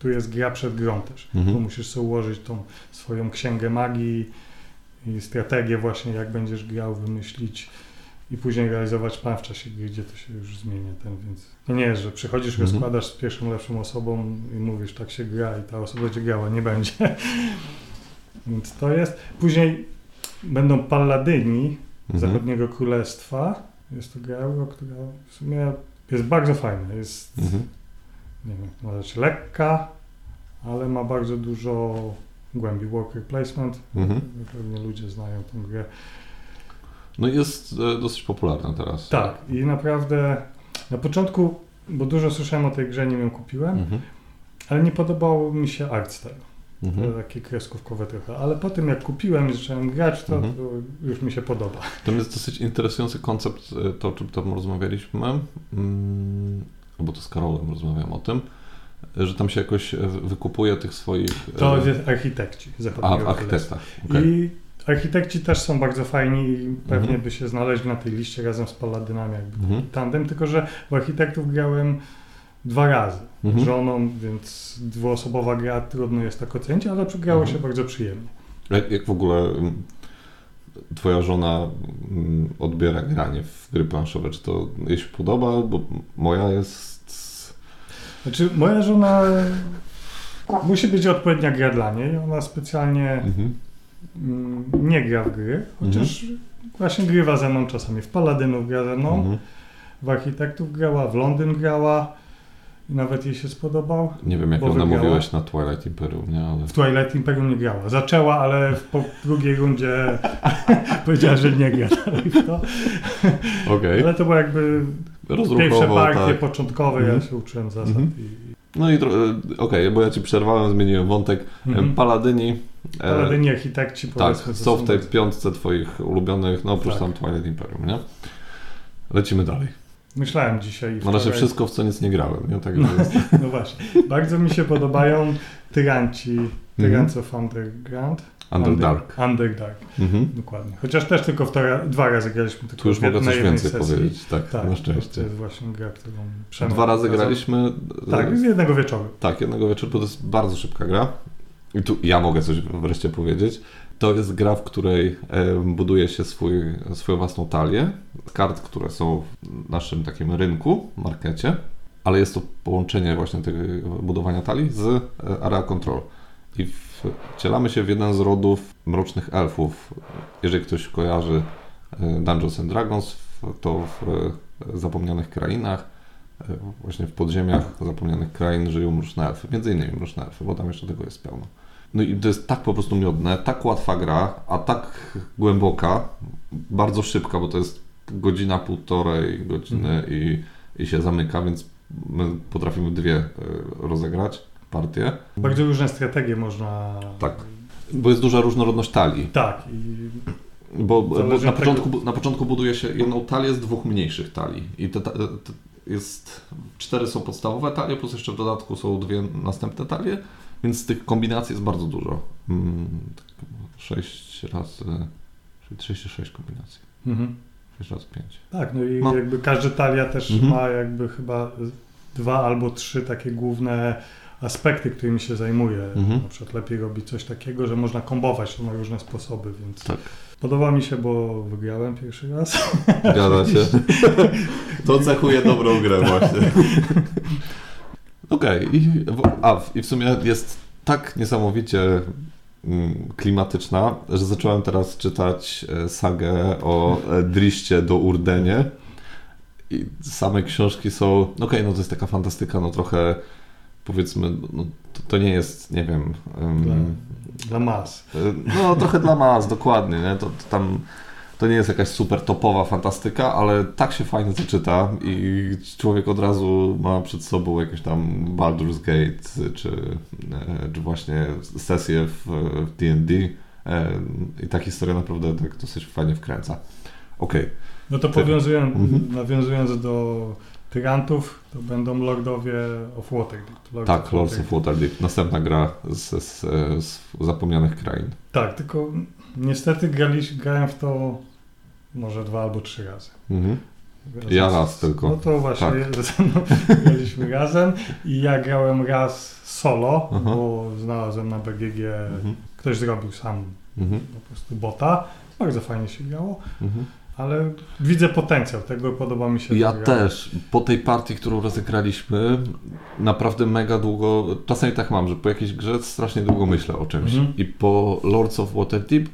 tu jest gra przed grą też. Mhm. Bo musisz sobie ułożyć tą swoją księgę magii i strategię właśnie, jak będziesz grał, wymyślić i później realizować plan w czasie gry, gdzie to się już zmienia ten, więc to nie jest, że przychodzisz, Mhm. rozkładasz z pierwszą lepszą osobą i mówisz, tak się gra i ta osoba będzie grała, nie będzie. więc to jest. Później będą Palladyni Mhm. Zachodniego Królestwa. Jest to gra, która w sumie jest bardzo fajna. Jest Mhm. Nie wiem, nazwać, lekka, ale ma bardzo dużo głębi. Worker placement, Mhm. pewnie ludzie znają tę grę. No i jest e, dosyć popularna teraz. Tak, i naprawdę na początku, bo dużo słyszałem o tej grze, nim ją kupiłem, Mhm. ale nie podobało mi się art style. Mhm. Takie kreskówkowe trochę, ale po tym jak kupiłem i zacząłem grać, to, Mhm. to już mi się podoba. Tam jest dosyć interesujący koncept, e, to o czym tam rozmawialiśmy, mm, bo to z Karolem rozmawiałem o tym, że tam się jakoś e, wykupuje tych swoich... e, To jest architekci A, zachodniego w królestwa. architektach. okej. I architekci też są bardzo fajni i pewnie Mhm. by się znaleźli na tej liście razem z Paladynami, jakby Mhm. tandem, tylko że w architektów grałem dwa razy Mhm. żoną, więc dwuosobowa gra trudno jest tak ocenić, ale grało Mhm. się bardzo przyjemnie. Jak, jak w ogóle mm, twoja żona mm, odbiera granie w gry planszowe? Czy to jej się podoba? Bo moja jest... Znaczy, moja żona musi być odpowiednia gra dla niej. Ona specjalnie Mhm. mm, nie gra w gry, chociaż właśnie grywa ze mną czasami. W Paladynów gra ze mną, Mhm. w Architektów grała, w Londyn grała i nawet jej się spodobał. Nie wiem, jak ją namówiłeś na Twilight Imperium, nie? Ale... W Twilight Imperium nie grała. Zaczęła, ale po drugiej rundzie powiedziała, że nie gra dalej w to. Okej, Ale to było jakby pierwsze rozruchowo, partie tak. początkowe, Mhm. ja się uczyłem zasad. Mhm. I, No i e, okej, bo ja ci przerwałem, zmieniłem wątek. Mhm. Paladyni. e, Paladyni, architekci tak, są w tej piątce twoich ulubionych, no oprócz Tak. tam Twilight Imperium, nie? Lecimy dalej. Myślałem dzisiaj. Na razie wczoraj- wszystko, w co nic nie grałem, nie? Tak, No. No właśnie. Bardzo mi się podobają tyranci, Mhm. Tyrants of Underground. Underdark. Underdark, Mhm. dokładnie. Chociaż też tylko w to, dwa razy graliśmy. Tylko Tu już mogę coś więcej sesji. powiedzieć, tak, Tak, na To szczęście. jest właśnie gra, którą Przemek Dwa razy graliśmy. e, Tak, z jednego wieczoru. Tak, jednego wieczoru, bo to jest bardzo szybka gra. I tu ja mogę coś wreszcie powiedzieć. To jest gra, w której e, buduje się swój, swoją własną talię kart, które są w naszym takim rynku, markecie, ale jest to połączenie właśnie tego budowania talii z e, area control. I wcielamy się w jeden z rodów mrocznych elfów. Jeżeli ktoś kojarzy e, Dungeons and Dragons, to w e, zapomnianych krainach E, właśnie w podziemiach zapomnianych krain żyją mroczne elfy. Między innymi mroczne elfy, bo tam jeszcze tego jest pełno. No i to jest tak po prostu miodne, tak łatwa gra, a tak głęboka, bardzo szybka, bo to jest godzina, półtorej godziny i, i się zamyka, więc my potrafimy dwie rozegrać partie. Bardzo różne strategie można... Tak. Bo jest duża różnorodność talii. Tak. I Bo, bo na, tego- początku, na początku buduje się jedną talię z dwóch mniejszych talii. I te, te, te jest, cztery są podstawowe talie, plus jeszcze w dodatku są dwie następne talie, więc tych kombinacji jest bardzo dużo. Mm, tak, sześć razy, czyli 36 kombinacji. mhm. 6 razy 5. Tak, no i No. jakby każda talia też Mhm. ma jakby chyba dwa albo trzy takie główne aspekty, którymi się zajmuje. Mhm. Na przykład lepiej robić coś takiego, że można kombować to na różne sposoby, więc Tak. podoba mi się, bo wygrałem pierwszy raz. Zgadza się. To cechuje dobrą grę właśnie. Okej, w- a i w sumie jest tak niesamowicie mm, klimatyczna, że zacząłem teraz czytać e, sagę o e, Driście do Urdenie i same książki są, okej, no to jest taka fantastyka, no trochę powiedzmy, no, to, to nie jest, nie wiem... Um, Dla, dla mas. no trochę dla mas, dokładnie, nie? To, to tam to nie jest jakaś super topowa fantastyka, ale tak się fajnie zaczyta i człowiek od razu ma przed sobą jakieś tam Baldur's Gate czy, e, czy właśnie sesję w w D&D e, i ta historia naprawdę tak dosyć fajnie wkręca. Okej, No to powiązując, Mhm. nawiązując do tyrantów, to będą Lordowie of Waterdeep. Lords tak, Lords Waterdeep. of Waterdeep, następna gra z, z, z zapomnianych krain. Tak, tylko niestety grali, grałem w to może dwa albo trzy razy. Mhm. Razem Ja z- raz tylko. No to właśnie Tak. mną graliśmy razem i ja grałem raz solo, Aha. bo znalazłem na BGG, Mhm. ktoś zrobił sam Mhm. po prostu bota. Bardzo fajnie się grało, Mhm. Ale widzę potencjał tego, podoba mi się. Ja też. Po tej partii, którą rozegraliśmy, naprawdę mega długo. Czasami tak mam, że po jakiejś grze strasznie długo myślę o czymś. Mhm. I po Lords of Waterdeep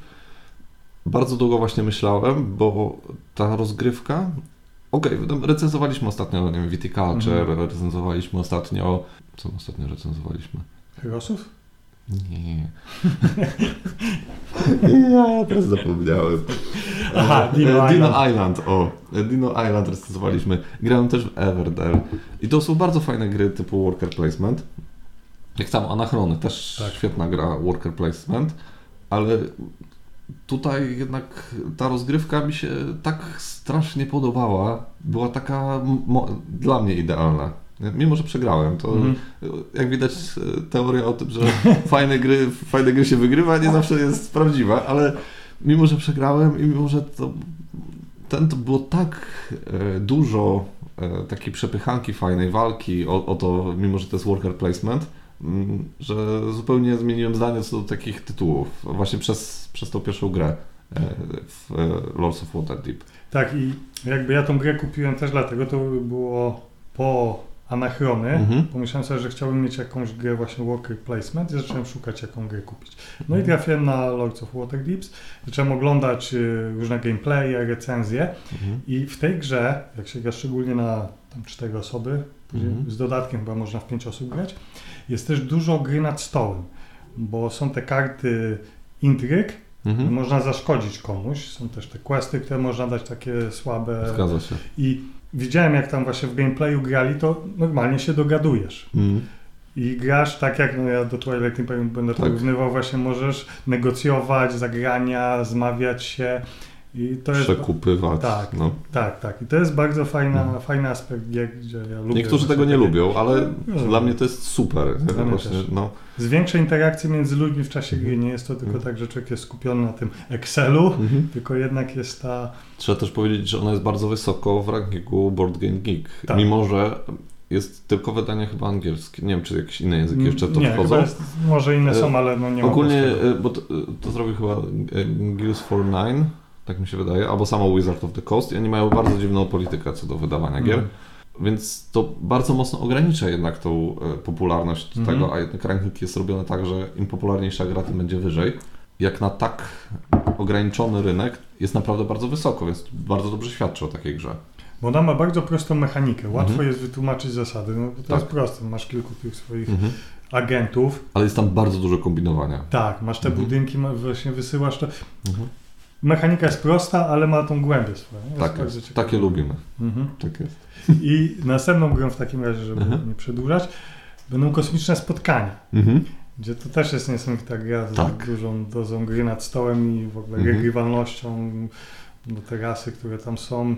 bardzo długo właśnie myślałem, bo ta rozgrywka. Okej, okay, recenzowaliśmy ostatnio, nie wiem, Viticulture, Mhm. recenzowaliśmy ostatnio. Co ostatnio recenzowaliśmy? Heroesów? Nie. ja teraz zapomniałem. Aha, Dino E, Dino Island. Island. O, e, Dino Island recenzowaliśmy. Grałem też w Everdell. I to są bardzo fajne gry typu worker placement. Jak samo Anachrony, też Tak. świetna gra worker placement, ale tutaj jednak ta rozgrywka mi się tak strasznie podobała. Była taka dla mnie idealna. Mimo, że przegrałem, to Mhm. jak widać teoria o tym, że fajne gry, fajne gry się wygrywa, nie zawsze jest prawdziwa, ale mimo, że przegrałem i mimo, że to, ten to było tak e, dużo e, takiej przepychanki fajnej walki o, o to, mimo, że to jest worker placement, mm, że zupełnie zmieniłem zdanie co do takich tytułów, właśnie przez, przez tą pierwszą grę e, w Lords of Waterdeep. Tak i jakby ja tą grę kupiłem też dlatego, to było po Anachrony. Mhm. Pomyślałem sobie, że chciałbym mieć jakąś grę właśnie worker placement i zacząłem szukać jaką grę kupić. No i Mhm. trafiłem na Lords of Waterdeeps, zacząłem oglądać y, różne gameplaye, recenzje Mhm. i w tej grze, jak się gra szczególnie na tam cztery osoby, Mhm. z dodatkiem chyba można w pięć osób grać, jest też dużo gry nad stołem, bo są te karty intryg, można zaszkodzić komuś, są też te questy, które można dać takie słabe Zgadza się. i widziałem jak tam właśnie w gameplayu grali, to normalnie się dogadujesz. Mhm. I grasz tak jak, no ja do Twilight Imperium będę to Tak. porównywał, właśnie możesz negocjować, zagrania, zmawiać się i to jest... Przekupywać. Tak. No. Tak, tak. I to jest bardzo fajna, Mhm. fajny aspekt gier, gdzie ja lubię... Niektórzy tego nie takie- lubią, ale No. dla mnie to jest super. Dla Właśnie, no. Zwiększa interakcję między ludźmi w czasie Mhm. gry. Nie jest to tylko Mhm. tak, że człowiek jest skupiony na tym Excelu, tylko jednak jest ta... Trzeba też powiedzieć, że ona jest bardzo wysoko w rankingu Board Game Geek. Tak. Mimo, że jest tylko wydanie chyba angielskie. Nie wiem, czy jakieś inne języki jeszcze to nie, wchodzą. jest, może inne są, E, ale no nie Ogólnie, e, bo to, to zrobił chyba e, Gears for Nine, tak mi się wydaje, albo samo Wizard of the Coast i oni mają bardzo dziwną politykę co do wydawania gier. Mhm. Więc to bardzo mocno ogranicza jednak tą e, popularność Mhm. tego, a jednak ranking jest robiony tak, że im popularniejsza gra, tym będzie wyżej. Jak na tak ograniczony rynek jest naprawdę bardzo wysoko, więc bardzo dobrze świadczy o takiej grze. Bo ona ma bardzo prostą mechanikę. Łatwo Mhm. jest wytłumaczyć zasady. No, to Tak. jest proste. Masz kilku tych swoich agentów. Ale jest tam bardzo dużo kombinowania. Tak, masz te Mhm. budynki, właśnie wysyłasz to. Mhm. Mechanika jest prosta, ale ma tą głębię swoją. Tak jest, takie lubimy. Mhm. Tak jest. I następną grą w takim razie, żeby Mhm. nie przedłużać, będą kosmiczne spotkania. Mhm. Gdzie to też jest niesamowita gra z Tak. dużą dozą gry nad stołem i w ogóle Mhm. Bo te rasy, które tam są,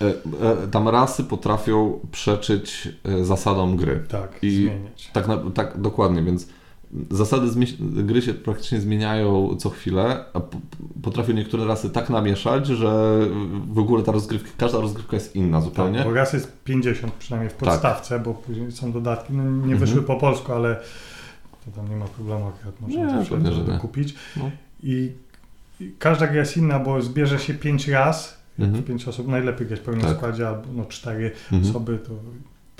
E, e, tam rasy potrafią przeczyć e, zasadom gry. tak, I- zmieniać. Tak, tak dokładnie, więc zasady gry się praktycznie zmieniają co chwilę, a potrafią niektóre rasy tak namieszać, że w ogóle ta rozgrywka, każda rozgrywka jest inna zupełnie. Tak, bo raz jest 50 przynajmniej w podstawce, bo później są dodatki. No, nie Tak. Mhm. wyszły po polsku, ale to tam nie ma problemu, akurat można Nie, pewnie, to kupić. No. I, I każda gra jest inna, bo zbierze się 5 raz, Mhm. pięć osób, najlepiej grać w pełnym Tak. składzie, albo no 4 Mhm. osoby, to,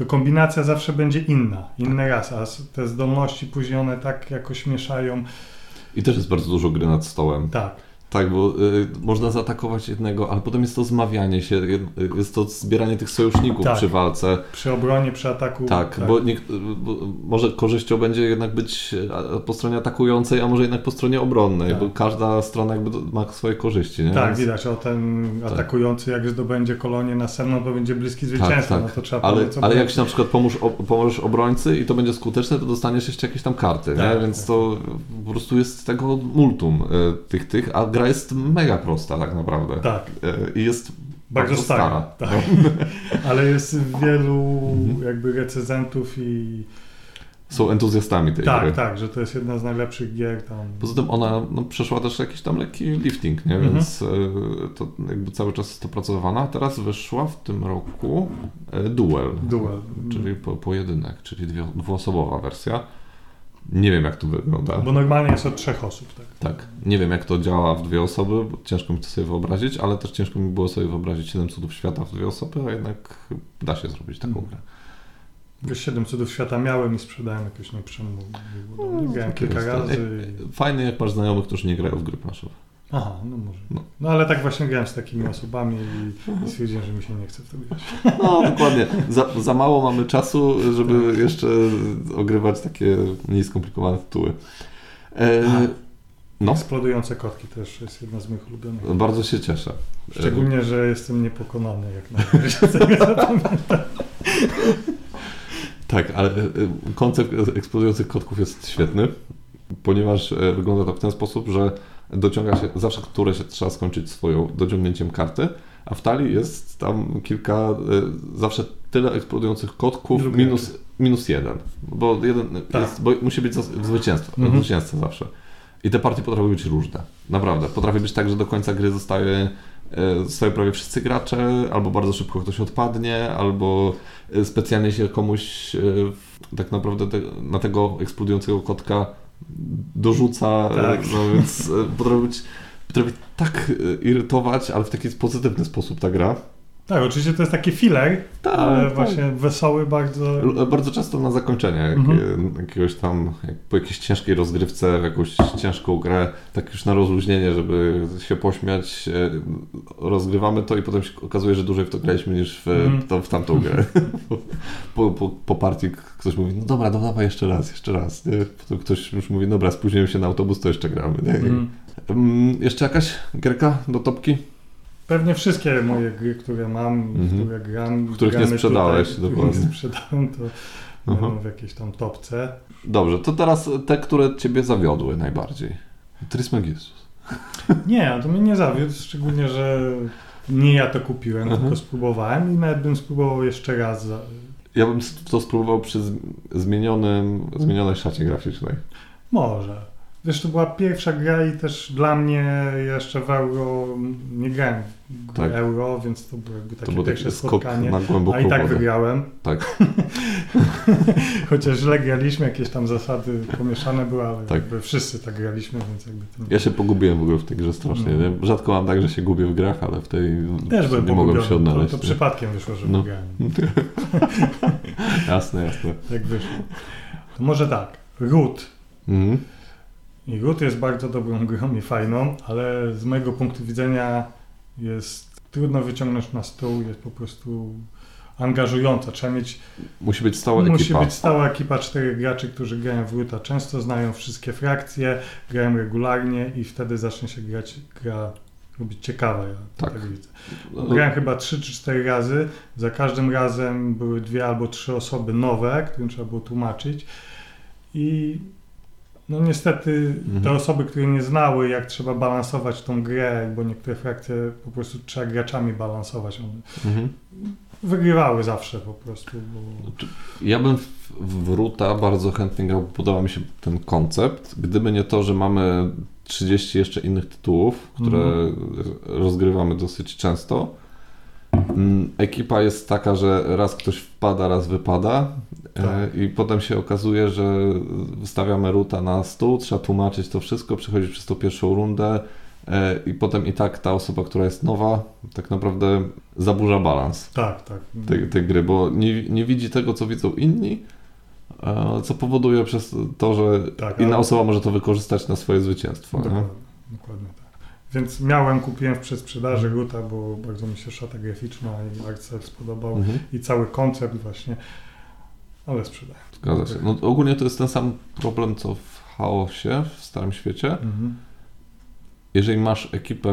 to kombinacja zawsze będzie inna, inny raz, a te zdolności później one tak jakoś mieszają. I też jest bardzo dużo gry nad stołem. Tak. Tak, bo y, można zaatakować jednego, ale potem jest to zmawianie się, jed- jest to zbieranie tych sojuszników Tak. przy walce. Przy obronie, przy ataku. Tak, Bo, nie, bo może korzyścią będzie jednak być po stronie atakującej, a może jednak po stronie obronnej, Tak. bo każda strona jakby ma swoje korzyści, nie? Tak, Więc- widać, o ten Tak. atakujący, jak zdobędzie kolonię następną, to będzie bliski zwycięstwa, tak. no to trzeba Ale, ale jak się na przykład pomóż, o, pomożesz obrońcy i to będzie skuteczne, to dostaniesz jeszcze jakieś tam karty, Tak, nie? Więc tak. to po prostu jest tego multum e, tych, tych, a gra jest mega prosta tak naprawdę. Tak, E, I jest bardzo bardzo stara. stara. Tak. Ale jest wielu Mhm. jakby recenzentów i są entuzjastami tej tak, gry. tak, że to jest jedna z najlepszych gier tam. Poza tym ona no, przeszła też jakiś tam lekki lifting, nie? Mhm. więc e, to jakby cały czas jest dopracowywana. Teraz wyszła w tym roku e, Duel, Duel. czyli po, pojedynek, czyli dwie, dwuosobowa wersja. Nie wiem jak to wygląda. Bo normalnie jest od trzech osób, tak. Tak, nie wiem jak to działa w dwie osoby, bo ciężko mi to sobie wyobrazić, ale też ciężko mi było sobie wyobrazić 7 cudów świata w dwie osoby, a jednak da się zrobić taką Mhm. grę. Już siedem cudów świata miałem i sprzedałem jakoś nie przemówił. No, Grałem kilka razy. i- Fajne jak masz znajomych, którzy nie grają w gry planszowe. Aha, no może. No. No ale tak właśnie grałem z takimi osobami i, i stwierdziłem, że mi się nie chce w to grać. No dokładnie. Za, za mało mamy czasu, żeby jeszcze ogrywać takie mniej skomplikowane tytuły. E, no, Eksplodujące kotki też jest jedna z moich ulubionych. bardzo się cieszę. Szczególnie, że jestem niepokonany jak na. Tak, ale e, koncept eksplodujących kotków jest świetny, ponieważ e, wygląda to w ten sposób, że dociąga się, zawsze które się trzeba skończyć swoją dociągnięciem karty, a w talii jest tam kilka, e, zawsze tyle eksplodujących kotków Lub minus, minus jeden, bo jeden Tak. jest, bo musi być zwycięstwo, Mhm. zwycięzca zawsze. I te partie potrafią być różne, naprawdę. Potrafi być tak, że do końca gry zostaje zostają prawie wszyscy gracze, albo bardzo szybko ktoś odpadnie, albo e, specjalnie się komuś tak naprawdę te, na tego eksplodującego kotka dorzuca, Tak. no więc e, potrafi być potrafi tak e, irytować, ale w taki pozytywny sposób ta gra. Tak, oczywiście to jest taki filler, Tak, ale tak. właśnie wesoły bardzo. L- Bardzo często na zakończenie jak, Mhm. e, jakiegoś tam, jak po jakiejś ciężkiej rozgrywce, w jakąś ciężką grę, tak już na rozluźnienie, żeby się pośmiać, e, rozgrywamy to i potem się okazuje, że dłużej w to graliśmy niż w, Mhm. to, w tamtą grę. po, po, po partii ktoś mówi, no dobra, no dawaj jeszcze raz, jeszcze raz. Nie? Potem ktoś już mówi, dobra, spóźniłem się na autobus, to jeszcze gramy. Nie? Mhm. Mm, jeszcze jakaś gierka do topki? Pewnie wszystkie moje gry, które mam, w Mhm. które gram, Których nie sprzedałeś, tutaj, dokładnie. nie sprzedałem, to Aha. będą w jakiejś tam topce. Dobrze, to teraz te, które Ciebie zawiodły najbardziej. Trismegistus. Nie, to mnie nie zawiódł, szczególnie, że nie ja to kupiłem, Mhm. tylko spróbowałem i nawet bym spróbował jeszcze raz. Za... Ja bym to spróbował przy zmienionym, zmienionej szacie graficznej. Może. Wiesz, to była pierwsza gra i też dla mnie jeszcze w euro nie grałem w Tak. euro, więc to było jakby takie To był pierwsze taki spotkanie. na głęboką A i tak wodę. wygrałem. Tak, Chociaż źle graliśmy, jakieś tam zasady pomieszane były, ale Tak. jakby wszyscy tak graliśmy, więc jakby to ja się pogubiłem w ogóle w tej grze strasznie. No. Rzadko mam tak, że się gubię w grach, ale w tej Też byłem nie mogłem się odnaleźć. To, to przypadkiem wyszło, że No. wygrałem. jasne, jasne. Jak wyszło. To może tak. Root. Mhm. I Root jest bardzo dobrą grą i fajną, ale z mojego punktu widzenia jest trudno wyciągnąć na stół, jest po prostu angażująca. Trzeba mieć, Musi być stała musi ekipa. być stała ekipa czterech graczy, którzy grają w Roota często, znają wszystkie frakcje, grają regularnie i wtedy zacznie się grać, gra robić ciekawa. Ja Tak. tak widzę. No, Grałem chyba 3 czy 4 razy. Za każdym razem były dwie albo trzy osoby nowe, którym trzeba było tłumaczyć. I no niestety Mhm. te osoby, które nie znały, jak trzeba balansować tą grę, bo niektóre frakcje po prostu trzeba graczami balansować. One Mhm. wygrywały zawsze po prostu. Bo... Ja bym w, w Ruta bardzo chętnie grał, podoba mi się ten koncept. Gdyby nie to, że mamy 30 jeszcze innych tytułów, które Mhm. rozgrywamy dosyć często. Mm, Ekipa jest taka, że raz ktoś wpada, raz wypada Tak. i potem się okazuje, że wystawiamy ruta na stół, trzeba tłumaczyć to wszystko, przechodzić przez tą pierwszą rundę e, i potem i tak ta osoba, która jest nowa, tak naprawdę zaburza balans Tak, tak. tej, tej gry, bo nie, nie widzi tego, co widzą inni, e, co powoduje przez to, że Tak, inna osoba może to wykorzystać na swoje zwycięstwo. nie? Dokładnie, dokładnie tak. Więc miałem, kupiłem w przedsprzedaży Ruta, bo bardzo mi się szata graficzna i Arcel spodobał Mhm. i cały koncept właśnie, ale sprzedałem. Zgadza się. No, ogólnie to jest ten sam problem, co w chaosie, w Starym Świecie. Mhm. Jeżeli masz ekipę,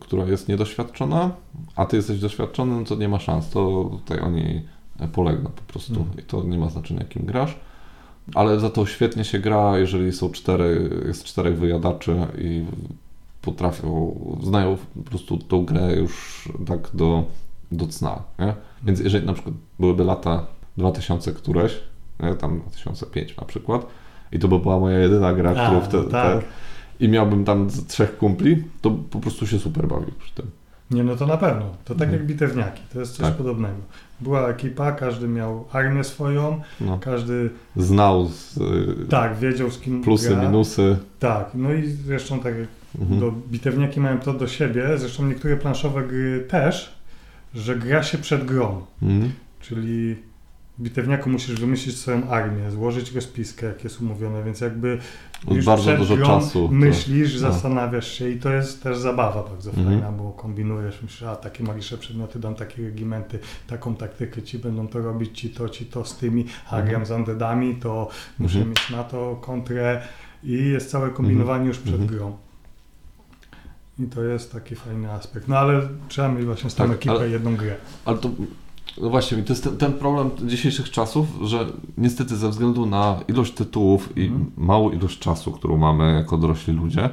która jest niedoświadczona, a ty jesteś doświadczony, no to nie ma szans. To tutaj oni polegną po prostu. Mhm. I to nie ma znaczenia, kim grasz. Ale za to świetnie się gra, jeżeli są cztery, jest czterech wyjadaczy i potrafią, znają po prostu tą grę już tak do, do cna. Nie? Więc jeżeli na przykład byłyby lata 2000 któreś, tam 2005 na przykład, i to by była moja jedyna gra, A, którą wtedy, tak. te, i miałbym tam trzech kumpli, to po prostu się super bawił przy tym. Nie, no to na pewno. To tak Mhm. jak bitewniaki, to jest coś Tak. podobnego. Była ekipa, każdy miał armię swoją, No. każdy Znał z, y, tak wiedział z kim plusy, gra. minusy. Tak, no i zresztą tak jak Mhm. do, bitewniaki mają to do siebie, zresztą niektóre planszowe gry też, że gra się przed grą. Mhm. Czyli bitewniaku musisz wymyślić swoją armię, złożyć rozpiskę, jak jest umówione, więc jakby już Bardzo przed dużo grą czasu. to- myślisz, no. zastanawiasz się i to jest też zabawa bardzo Mhm. fajna, bo kombinujesz, myślisz, a takie magiczne przedmioty dam takie regimenty, taką taktykę ci będą to robić, ci to, ci to z tymi, a Mhm. z undeadami, to muszę Mhm. mieć na to kontrę i jest całe kombinowanie już przed Mhm. grą. I to jest taki fajny aspekt. No ale trzeba mieć właśnie z tą Tak, ekipę ale- jedną grę. Ale to, no właśnie, to jest ten, ten problem dzisiejszych czasów, że niestety ze względu na ilość tytułów i Mhm. małą ilość czasu, którą mamy jako dorośli ludzie,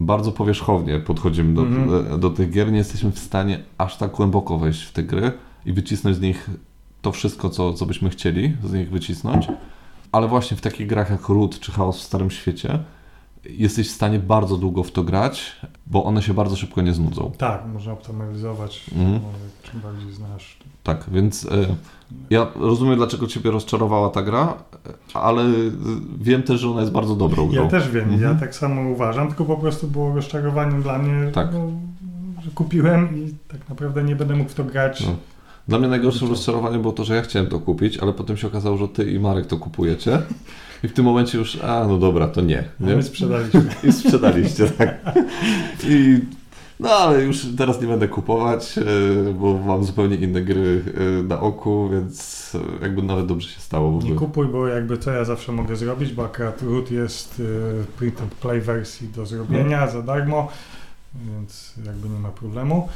bardzo powierzchownie podchodzimy do, Mhm. do, do tych gier. Nie jesteśmy w stanie aż tak głęboko wejść w te gry i wycisnąć z nich to wszystko, co, co byśmy chcieli z nich wycisnąć. Ale właśnie w takich grach jak Root czy Chaos w Starym Świecie jesteś w stanie bardzo długo w to grać, bo one się bardzo szybko nie znudzą. Tak, można optymalizować, Mhm. czym bardziej znasz. Tak, więc e, ja rozumiem, dlaczego Ciebie rozczarowała ta gra, ale wiem też, że ona jest bardzo dobrą grą. Ja też wiem, Mhm. ja tak samo uważam, tylko po prostu było rozczarowaniem dla mnie, Tak. no, że kupiłem i tak naprawdę nie będę mógł w to grać. No. Dla mnie najgorszym Co? rozczarowaniem było to, że ja chciałem to kupić, ale potem się okazało, że Ty i Marek to kupujecie. I w tym momencie już, a no dobra, to nie. A nie? my sprzedaliśmy. I sprzedaliście, tak. I, no ale już teraz nie będę kupować, e, bo mam zupełnie inne gry e, na oku, więc e, jakby nawet dobrze się stało. Nie kupuj, bo jakby co ja zawsze mogę zrobić, bo akurat root jest print and play wersji do zrobienia za darmo, więc jakby nie ma problemu.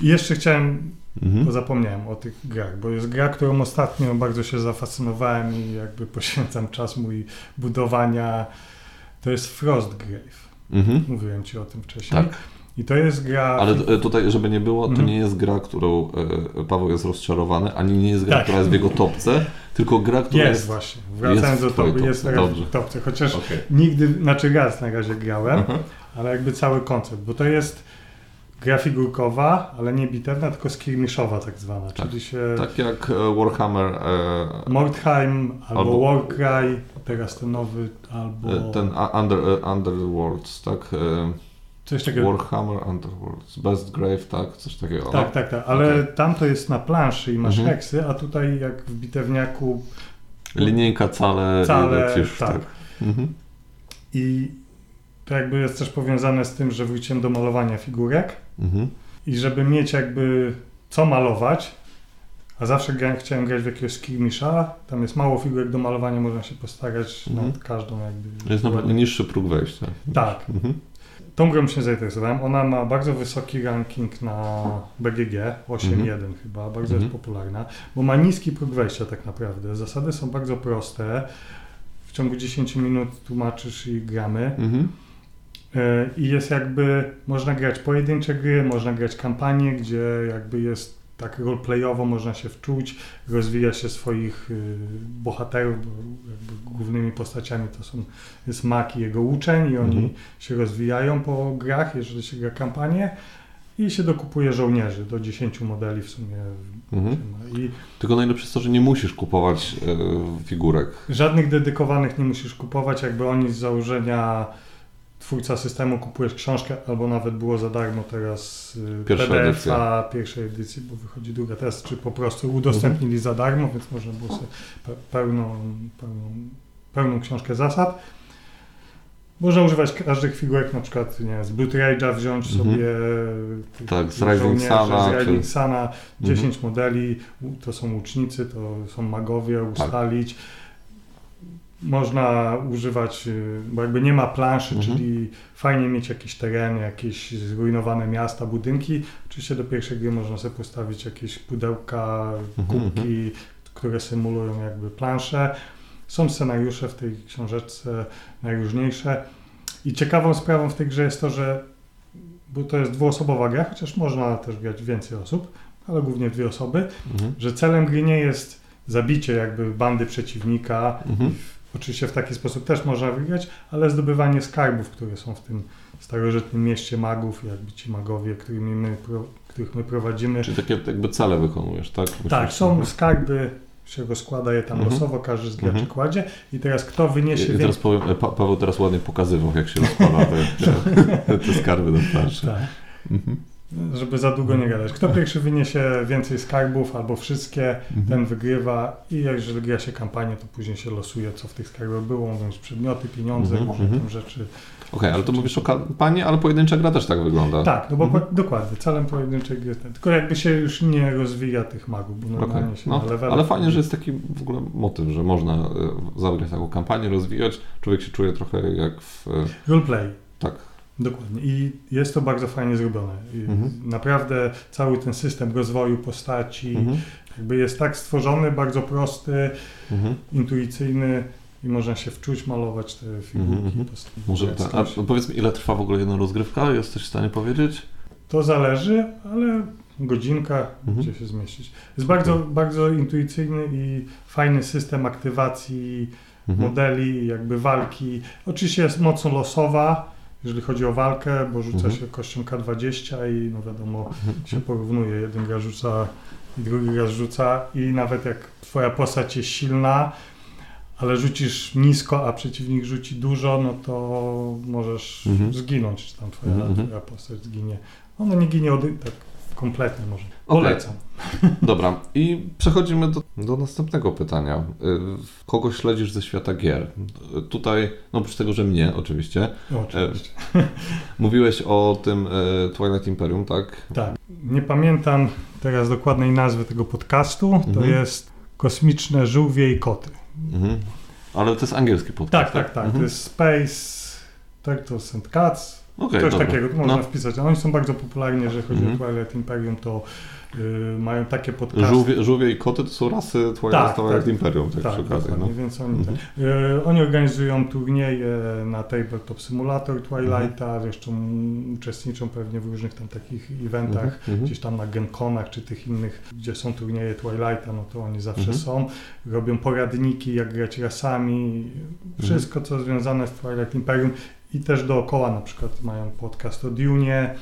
I jeszcze chciałem, Mhm. bo zapomniałem o tych grach, bo jest gra, którą ostatnio bardzo się zafascynowałem i jakby poświęcam czas mój budowania. To jest Frostgrave. Mhm. Mówiłem Ci o tym wcześniej. Tak. I to jest gra... Ale e, tutaj, żeby nie było, to Mhm. nie jest gra, którą e, Paweł jest rozczarowany, ani nie jest gra, Tak. która jest w jego topce, tylko gra, która jest, jest... właśnie. Wracając jest do jest topce, teraz dobrze. w topce, chociaż Okej. nigdy, znaczy raz na razie grałem, Aha. ale jakby cały koncept, bo to jest gra figurkowa, ale nie bitewna, tylko skirmiszowa tak zwana, Tak. czyli się Tak jak e, Warhammer, e, Mordheim albo, Albo- Warcry, teraz ten nowy, albo e, ten under, e, Underworlds, tak? Coś takiego. Warhammer Underworlds, Best Grave, tak? Coś takiego. Tak, tak, tak, ale Okej. tam to jest na planszy i masz Mhm. heksy, a tutaj jak w bitewniaku Linijka, cale, Cale, lecisz, tak. tak. Mhm. i to jakby jest też powiązane z tym, że wróciłem do malowania figurek Mhm. i żeby mieć jakby co malować, a zawsze gra, chciałem grać w jakiegoś skirmisha, tam jest mało figurek do malowania, można się postarać Mhm. nad każdą jakby. Jest naprawdę niższy próg wejścia. Tak, Mhm. tą grą się zainteresowałem. Ona ma bardzo wysoki ranking na BGG, 8.1 chyba, bardzo Mhm. jest popularna, bo ma niski próg wejścia tak naprawdę. Zasady są bardzo proste. W ciągu 10 minut tłumaczysz i gramy. Mhm. E, I jest jakby, można grać pojedyncze gry, można grać kampanie, gdzie jakby jest tak roleplayowo, można się wczuć, rozwija się swoich y, bohaterów, bo głównymi postaciami to są, jest Mak i jego uczeń i oni Mhm. się rozwijają po grach, jeżeli się gra kampanię i się dokupuje żołnierzy, do 10 modeli w sumie. Mhm. I Tylko najlepsze jest to, że nie musisz kupować e, figurek. żadnych dedykowanych nie musisz kupować, jakby oni z założenia twórca systemu kupujesz książkę, albo nawet było za darmo teraz y, Pierwsza PDF-a pierwszej edycji, bo wychodzi druga teraz, czy po prostu udostępnili za darmo, więc można było sobie pe- pełną, pełną, pełną książkę zasad. Można używać każdych figurek, na przykład nie, z Blood Rage'a wziąć Mhm. sobie Tak, z Rising Suna, z Rising czy- Suna 10 modeli, to są łucznicy, to są magowie, Tak. Można używać, y, bo jakby nie ma planszy, Mhm. czyli fajnie mieć jakieś tereny, jakieś zrujnowane miasta, budynki. Oczywiście do pierwszej gry można sobie postawić jakieś pudełka, Mhm, kubki, które symulują jakby plansze. Są scenariusze w tej książeczce najróżniejsze. I ciekawą sprawą w tej grze jest to, że bo to jest dwuosobowa gra, chociaż można też grać więcej osób, ale głównie dwie osoby, Mhm. że celem gry nie jest zabicie jakby bandy przeciwnika. Mhm. Oczywiście w taki sposób też można wygrać, ale zdobywanie skarbów, które są w tym starożytnym mieście magów, jakby ci magowie, którymi my, których my prowadzimy. Czyli takie jakby cele wykonujesz, tak? Tak, są skarby, się rozkłada je tam Mhm. losowo, każdy z graczy Mhm. kładzie i teraz kto wyniesie I więcej... teraz powiem, e, pa Paweł teraz ładnie pokazywał, jak się rozkłada te, te, te skarby do planszy. Tak. Mhm. Żeby za długo nie gadać. Kto pierwszy wyniesie więcej skarbów albo wszystkie, Mhm. ten wygrywa i jak jeżeli gra się kampanię, to później się losuje, co w tych skarbach było, mogą być przedmioty, pieniądze, Mhm, różne mhm. tam rzeczy. Okej, ale to mówisz o kampanii, ale pojedyncza gra też tak wygląda. Tak, no bo Mhm. po, dokładnie, celem pojedynczej gry, ten- tylko jakby się już nie rozwija tych magów, bo normalnie Okej. się No, na level... ale fajnie, że jest taki w ogóle motyw, że można e, zagrać taką kampanię, rozwijać. Człowiek się czuje trochę jak w... e, Roleplay. Tak. Dokładnie. I jest to bardzo fajnie zrobione. Mhm. Naprawdę cały ten system rozwoju postaci Mhm. jakby jest tak stworzony, bardzo prosty, Mhm. intuicyjny i można się wczuć, malować te figurki. Mhm. postaci. Może tak. A skądś. powiedz mi, ile trwa w ogóle jedna rozgrywka? Jesteś w stanie powiedzieć? To zależy, ale godzinka Mhm. gdzie się zmieścić. Jest bardzo, bardzo intuicyjny i fajny system aktywacji Mhm. modeli, jakby walki. Oczywiście jest mocno losowa, jeżeli chodzi o walkę, bo rzuca Mhm. się kością K20 i no wiadomo, Mhm. się porównuje. Jeden gra rzuca i drugi raz rzuca i nawet jak twoja postać jest silna, ale rzucisz nisko, a przeciwnik rzuci dużo, no to możesz Mhm. zginąć, czy tam twoja, Mhm. twoja postać zginie. Ona nie ginie od, tak kompletnie może. Polecam. Dobra, i przechodzimy do, do następnego pytania. Y, Kogo śledzisz ze świata gier? Y, Tutaj, no oprócz tego, że mnie oczywiście, No, oczywiście. mówiłeś o tym y, Twilight Imperium, tak? Tak. Nie pamiętam teraz dokładnej nazwy tego podcastu. To Mhm. jest Kosmiczne żółwie i koty. Mhm. Ale to jest angielski podcast. Tak, tak, tak. To Mhm. jest Space Turtles and Cats. Okej, Coś dobra. takiego, można No. wpisać. Oni są bardzo popularni, jeżeli chodzi Mhm. o Twilight Imperium, to y, mają takie podcasty. Żółwie, żółwie i koty to są rasy Twilight, Tak, tak. Imperium, tak, Tak, przy okazji. No. więc oni, Mhm. y, oni organizują turnieje na Tabletop Simulator Twilighta, Mhm. zresztą uczestniczą pewnie w różnych tam takich eventach, Mhm, mhm. gdzieś tam na Genconach czy tych innych, gdzie są turnieje Twilighta, no to oni zawsze Mhm. są. Robią poradniki, jak grać rasami, wszystko co związane z Twilight Imperium i też dookoła na przykład mają podcast o Dune,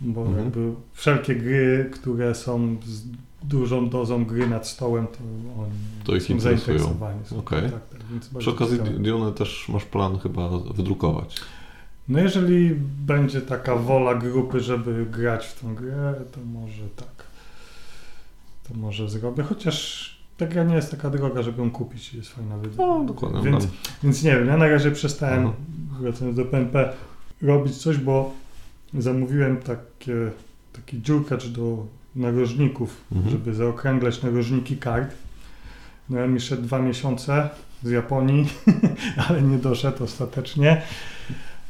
bo Mhm. jakby wszelkie gry, które są z dużą dozą gry nad stołem, to oni To ich są zainteresowani. Są, Okej. tak, tak, Przy okazji. Dune też masz plan chyba wydrukować. No jeżeli będzie taka wola grupy, żeby grać w tą grę, to może tak. To może zrobię, chociaż ta gra nie jest taka droga, żeby ją kupić jest fajna wydra. No, dokładnie. Więc, Tam- więc nie wiem, ja na razie przestałem, Mhm. wracając do PNP, robić coś, bo zamówiłem takie, taki dziurkacz do narożników, Mhm. żeby zaokrąglać narożniki kart. No ja mi szedł dwa miesiące z Japonii, ale nie doszedł ostatecznie.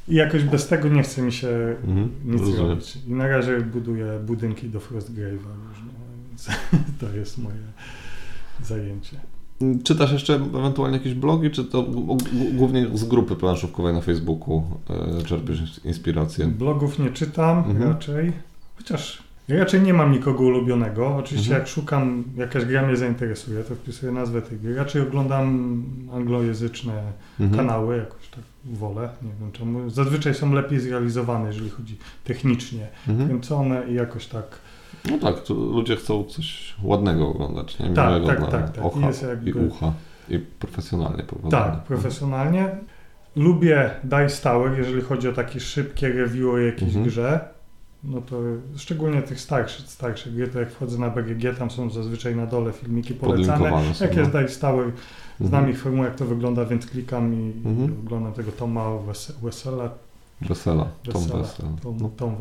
I jakoś bez tego nie chce mi się Mhm, nic rozumiem. robić. I na razie buduję budynki do Frostgrave'a różne, więc to jest moje zajęcie. Czytasz jeszcze ewentualnie jakieś blogi, czy to głównie z grupy planszówkowej na Facebooku e, czerpiesz inspirację? Blogów nie czytam Mhm. raczej, chociaż ja raczej nie mam nikogo ulubionego. Oczywiście Mhm. jak szukam, jakaś gra mnie zainteresuje, to wpisuję nazwę tej gry. Raczej oglądam anglojęzyczne Mhm. kanały, jakoś tak wolę, nie wiem czemu. Zazwyczaj są lepiej zrealizowane, jeżeli chodzi technicznie, Mhm. kręcone i jakoś tak, No tak, ludzie chcą coś ładnego oglądać, nie? Tak, Miłego tak, dla tak, tak. I jest jakby- i ucha. I profesjonalnie prowadzone. tak, profesjonalnie. Lubię Dice Tower, jeżeli chodzi o takie szybkie review o jakiejś Mhm. grze. no to szczególnie tych starszych, starszych gry, to jak wchodzę na BGG, tam są zazwyczaj na dole filmiki polecane. Jak no. jest daj stały, znam Mhm. ich formułę, jak to wygląda, więc klikam i Mhm. oglądam tego Toma Wes- Wessela, Wesela, Tom Wesel. Tom, No. Tom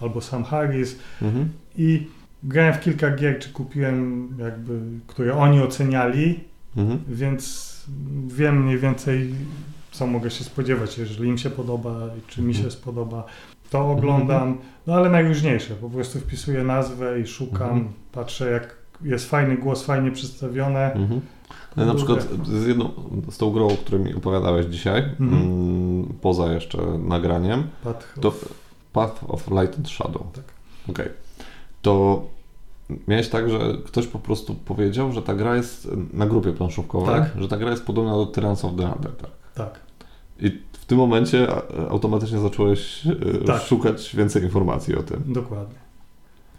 albo Sam Harris Mhm. i grałem w kilka gier, czy kupiłem jakby, które oni oceniali, Mhm. więc wiem mniej więcej, co mogę się spodziewać, jeżeli im się podoba, czy mi się Mhm. spodoba, to oglądam, no ale najróżniejsze, po prostu wpisuję nazwę i szukam, Mhm. patrzę jak jest fajny głos, fajnie przedstawione. Mhm. Na przykład z, jedną, z tą grą, o której mi opowiadałeś dzisiaj, Mhm. mm, poza jeszcze nagraniem, Path to of- Path of Light and Shadow. Tak. Okej. To miałeś tak, że ktoś po prostu powiedział, że ta gra jest na grupie planszówkowej, Tak. że ta gra jest podobna do Terrans of the Underdark. tak. I w tym momencie a- automatycznie zacząłeś e, Tak. szukać więcej informacji o tym. Dokładnie.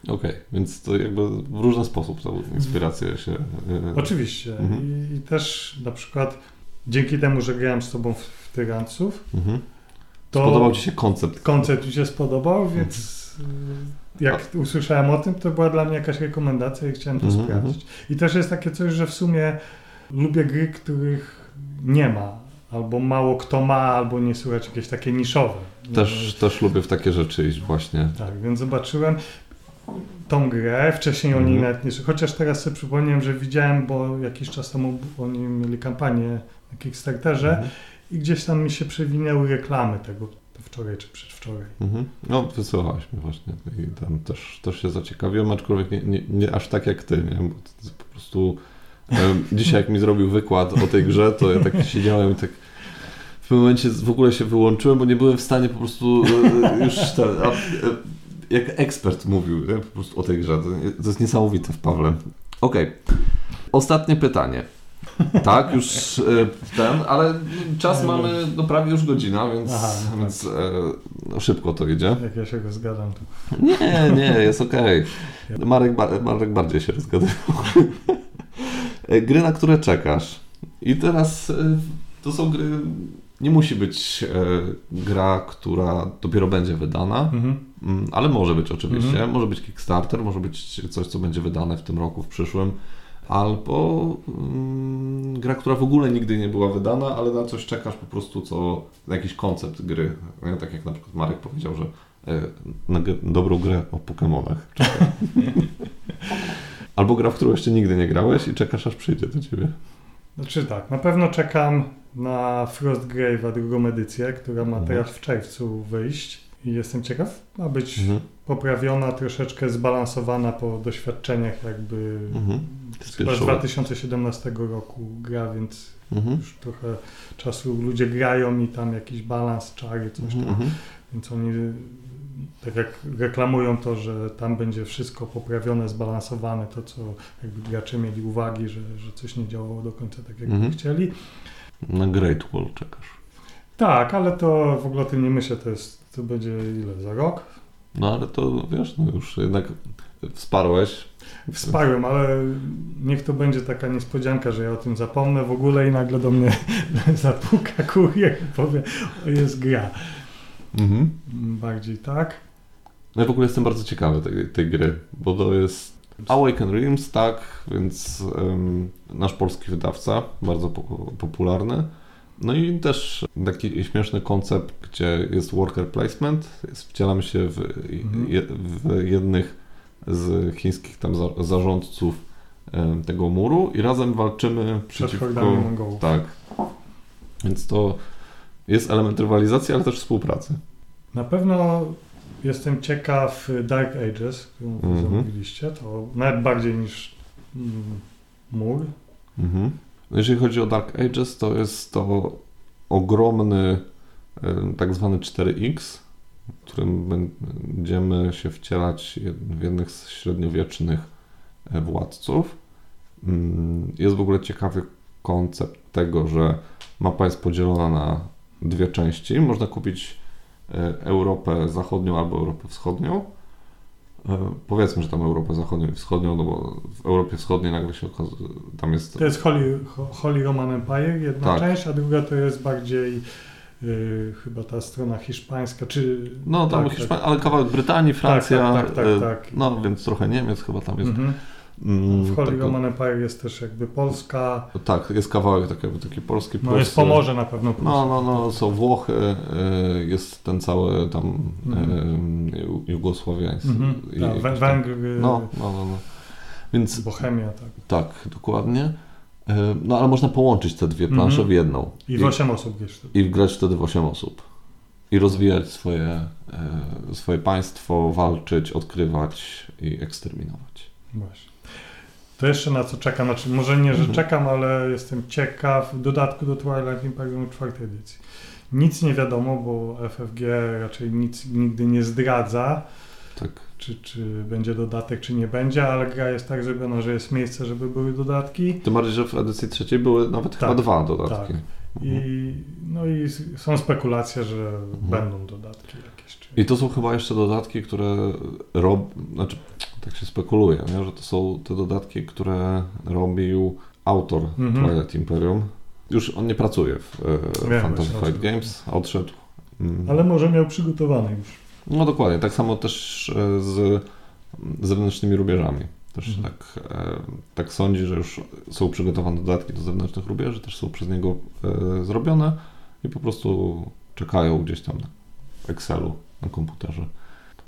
Okej, więc to jakby w różny sposób ta inspiracja się... e, Oczywiście. Mhm. I, I też na przykład dzięki temu, że grałem z tobą w, w Tyranców, Mhm. to Podobał Ci się koncept. koncept mi się spodobał, więc y, jak usłyszałem o tym, to była dla mnie jakaś rekomendacja i chciałem to Mhm, sprawdzić. I też jest takie coś, że w sumie lubię gry, których nie ma, albo mało kto ma, albo nie słychać jakieś takie niszowe. Też, też lubię w takie rzeczy iść właśnie. Tak, więc zobaczyłem tą grę, wcześniej o niej Mhm. nawet nie chociaż teraz sobie przypomniałem, że widziałem, bo jakiś czas temu oni mieli kampanię na Kickstarterze Mhm. i gdzieś tam mi się przewinęły reklamy tego wczoraj czy przedwczoraj. Mhm. No, wysyłałeś mi właśnie i tam też, też się zaciekawiłem, aczkolwiek nie, nie, nie aż tak jak ty, nie? Bo to jest po prostu dzisiaj jak mi zrobił wykład o tej grze, to ja tak siedziałem i tak w pewnym momencie w ogóle się wyłączyłem, bo nie byłem w stanie po prostu e, już ten, e, jak ekspert mówił nie? po prostu o tej grze. To, jest niesamowite w Pawle. Okej. Ostatnie pytanie. Tak, już e, ten, ale czas mamy no, prawie już godzina, więc, Aha, no tak. więc e, no, szybko to idzie. Jak ja się rozgadam, to Nie, nie, jest okej. Marek, ba- Marek bardziej się rozgadywał. E, gry, na które czekasz. I teraz to są gry. Nie musi być e, gra, która dopiero będzie wydana, mhm. mm, ale może być oczywiście. Mhm. Może być Kickstarter, może być coś, co będzie wydane w tym roku, w przyszłym. Albo mm, gra, która w ogóle nigdy nie była wydana, ale na coś czekasz po prostu, co na jakiś koncept gry. Tak jak na przykład Marek powiedział, że e, na dobrą grę o Pokémonach. Albo gra, w którą jeszcze nigdy nie grałeś i czekasz, aż przyjdzie do ciebie. Znaczy tak, na pewno czekam na Frostgrave'a drugą edycję, która ma Mhm. teraz w czerwcu wyjść i jestem ciekaw, ma być Mhm. poprawiona, troszeczkę zbalansowana po doświadczeniach jakby Mhm. z Pierwszą. 2017 roku gra, więc Mhm. już trochę czasu ludzie grają i tam jakiś balans, czary, coś tam, Mhm. więc oni tak jak reklamują to, że tam będzie wszystko poprawione, zbalansowane, to co jakby gracze mieli uwagi, że, że coś nie działało do końca tak jak Mhm. chcieli. Na Great Wall czekasz. Tak, ale to w ogóle o tym nie myślę, to jest, to będzie ile, za rok? No ale to wiesz, no już jednak wsparłeś. Wsparłem, ale niech to będzie taka niespodzianka, że ja o tym zapomnę w ogóle i nagle do mnie zapuka kurier i powie, o jest gra. Mhm. Bardziej tak. No ja w ogóle jestem bardzo ciekawy tej, tej gry, bo to jest Awaken Realms, tak, więc em, nasz polski wydawca, bardzo po, popularny. No i też taki śmieszny koncept, gdzie jest worker placement, jest, wcielamy się w, Mhm. je, w jednych z chińskich tam za, zarządców em, tego muru i razem walczymy przeciwko... Tak. Więc to jest element rywalizacji, ale też współpracy. Na pewno jestem ciekaw Dark Ages, którą Mhm. zamówiliście, to nawet bardziej niż mm, mur. Mhm. No Jeżeli chodzi o Dark Ages, to jest to ogromny e, tak zwany 4X, w którym będziemy się wcielać w jednych z średniowiecznych e, władców. Mm, Jest w ogóle ciekawy koncept tego, że mapa jest podzielona na dwie części. Można kupić e, Europę Zachodnią albo Europę Wschodnią. E, Powiedzmy, że tam Europę Zachodnią i Wschodnią, no bo w Europie Wschodniej nagle się okazuje, tam jest To jest Holy, Ho- Holy Roman Empire, jedna Tak. część, a druga to jest bardziej y, chyba ta strona hiszpańska, czy... No tam tak, Hiszpania, ale kawałek Brytanii, Francja, tak, tak, tak, e, tak. no więc trochę Niemiec chyba tam jest. Mhm. Mm, W Holy taka- Roman Empire jest też jakby Polska, Tak, jest kawałek taki, jakby taki polski no jest Pomorze na pewno. plus. No, no, no, są Włochy, y, jest ten cały tam Mhm. y, ju- jugosłowiański. Mhm. i- Tak, i- Wę- Węgry, No, no, no, no. Więc Bohemia, tak. tak, dokładnie. Y, No ale można połączyć te dwie plansze Mhm. w jedną. I w 8 osób wiesz. i grać wtedy w 8 osób. I rozwijać swoje, y, swoje państwo, walczyć, odkrywać i eksterminować. Właśnie. To jeszcze na co czekam, znaczy może nie, że Mhm. czekam, ale jestem ciekaw w dodatku do Twilight Imperium czwartej edycji. Nic nie wiadomo, bo FFG raczej nic nigdy nie zdradza, Tak. czy, czy będzie dodatek, czy nie będzie, ale gra jest tak zrobiona, że jest miejsce, żeby były dodatki. Tym bardziej, że w edycji trzeciej były nawet Tak, chyba dwa dodatki. tak. I, no i są spekulacje, że Mhm. będą dodatki jakieś. Czy... I to są chyba jeszcze dodatki, które rob... znaczy tak się spekuluje, nie? że to są te dodatki, które robił autor Mhm. Twilight Imperium. Już on nie pracuje w e, Fantasy Flight. Games, odszedł. Mm. Ale może miał przygotowane już. No dokładnie, tak samo też e, z zewnętrznymi rubieżami. Też Mhm. tak, e, tak sądzi, że już są przygotowane dodatki do zewnętrznych rubieży, też są przez niego e, zrobione i po prostu czekają gdzieś tam na Excelu, na komputerze.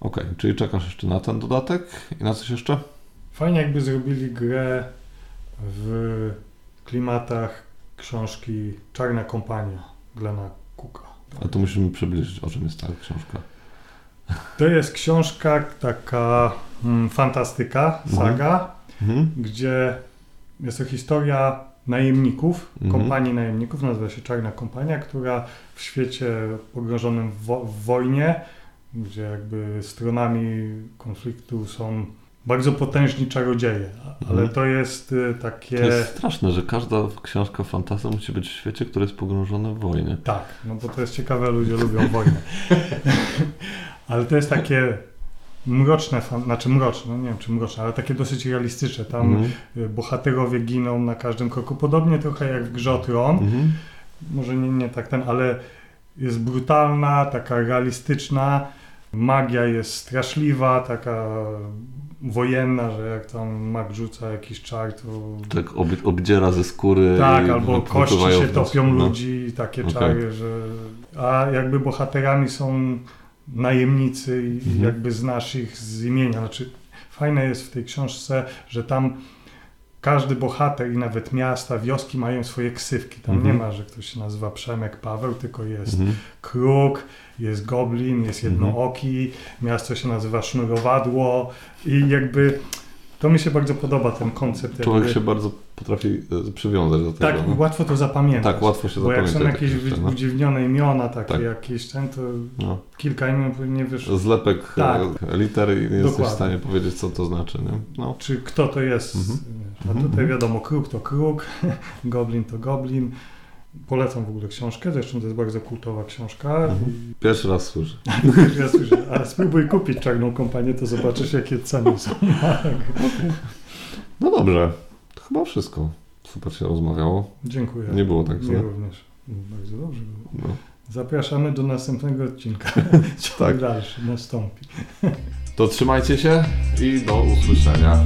Okej, czyli czekasz jeszcze na ten dodatek i na coś jeszcze? Fajnie jakby zrobili grę w klimatach książki Czarna Kompania Glena Cooka. A to musimy przybliżyć, o czym jest ta książka. To jest książka taka mm, fantastyka, Mhm. saga, Mhm. gdzie jest to historia najemników, Mhm. kompanii najemników, nazywa się Czarna Kompania, która w świecie pogrążonym w, wo- w wojnie, gdzie jakby stronami konfliktu są bardzo potężni czarodzieje, ale Mhm. to jest y, takie... To jest straszne, że każda książka fantasy musi być w świecie, który jest pogrążony w wojnie. Tak, no bo to jest ciekawe, ludzie lubią wojnę. ale to jest takie mroczne, znaczy mroczne, no nie wiem czy mroczne, ale takie dosyć realistyczne. Tam Mhm. y, bohaterowie giną na każdym kroku, podobnie trochę jak w grze. Mhm. Może nie, nie tak ten, ale jest brutalna, taka realistyczna. Magia jest straszliwa, taka wojenna, że jak tam mag rzuca jakiś czar, to Tak ob, obdziera ze skóry. tak, albo kości się topią No. ludzi i takie Okej. czary, że... A jakby bohaterami są najemnicy i Mhm. jakby znasz ich z imienia. Znaczy, fajne jest w tej książce, że tam każdy bohater i nawet miasta, wioski mają swoje ksywki. Tam Mhm. nie ma, że ktoś się nazywa Przemek Paweł, tylko jest Mhm. kruk, jest goblin, jest jednooki, miasto się nazywa sznurowadło i jakby to mi się bardzo podoba ten koncept. Jakby, się bardzo potrafi e, przywiązać do tego. tak, no. łatwo to zapamiętać. tak łatwo się Bo jak są zapamiętać jakieś takie rzeczy, wy- no. udziwnione imiona, takie Tak. jakieś ten, to No. kilka imion nie wiesz, Zlepek Tak. e, liter i nie jesteś Dokładnie. w stanie powiedzieć, co to znaczy. Nie? No. czy kto to jest. Mhm. A Mhm. tutaj wiadomo, kruk to kruk, goblin to goblin. Polecam w ogóle książkę, zresztą to jest bardzo kultowa książka. Mhm. Pierwszy raz słyszę. I, ja słyszę, ale spróbuj kupić czarną kompanię, to zobaczysz jakie ceny są. No dobrze, chyba wszystko. Super się rozmawiało. Dziękuję. Nie było tak źle. również. Bardzo dobrze było. No. Zapraszamy do następnego odcinka. Co Tak. dalszy nastąpi. To trzymajcie się i do usłyszenia.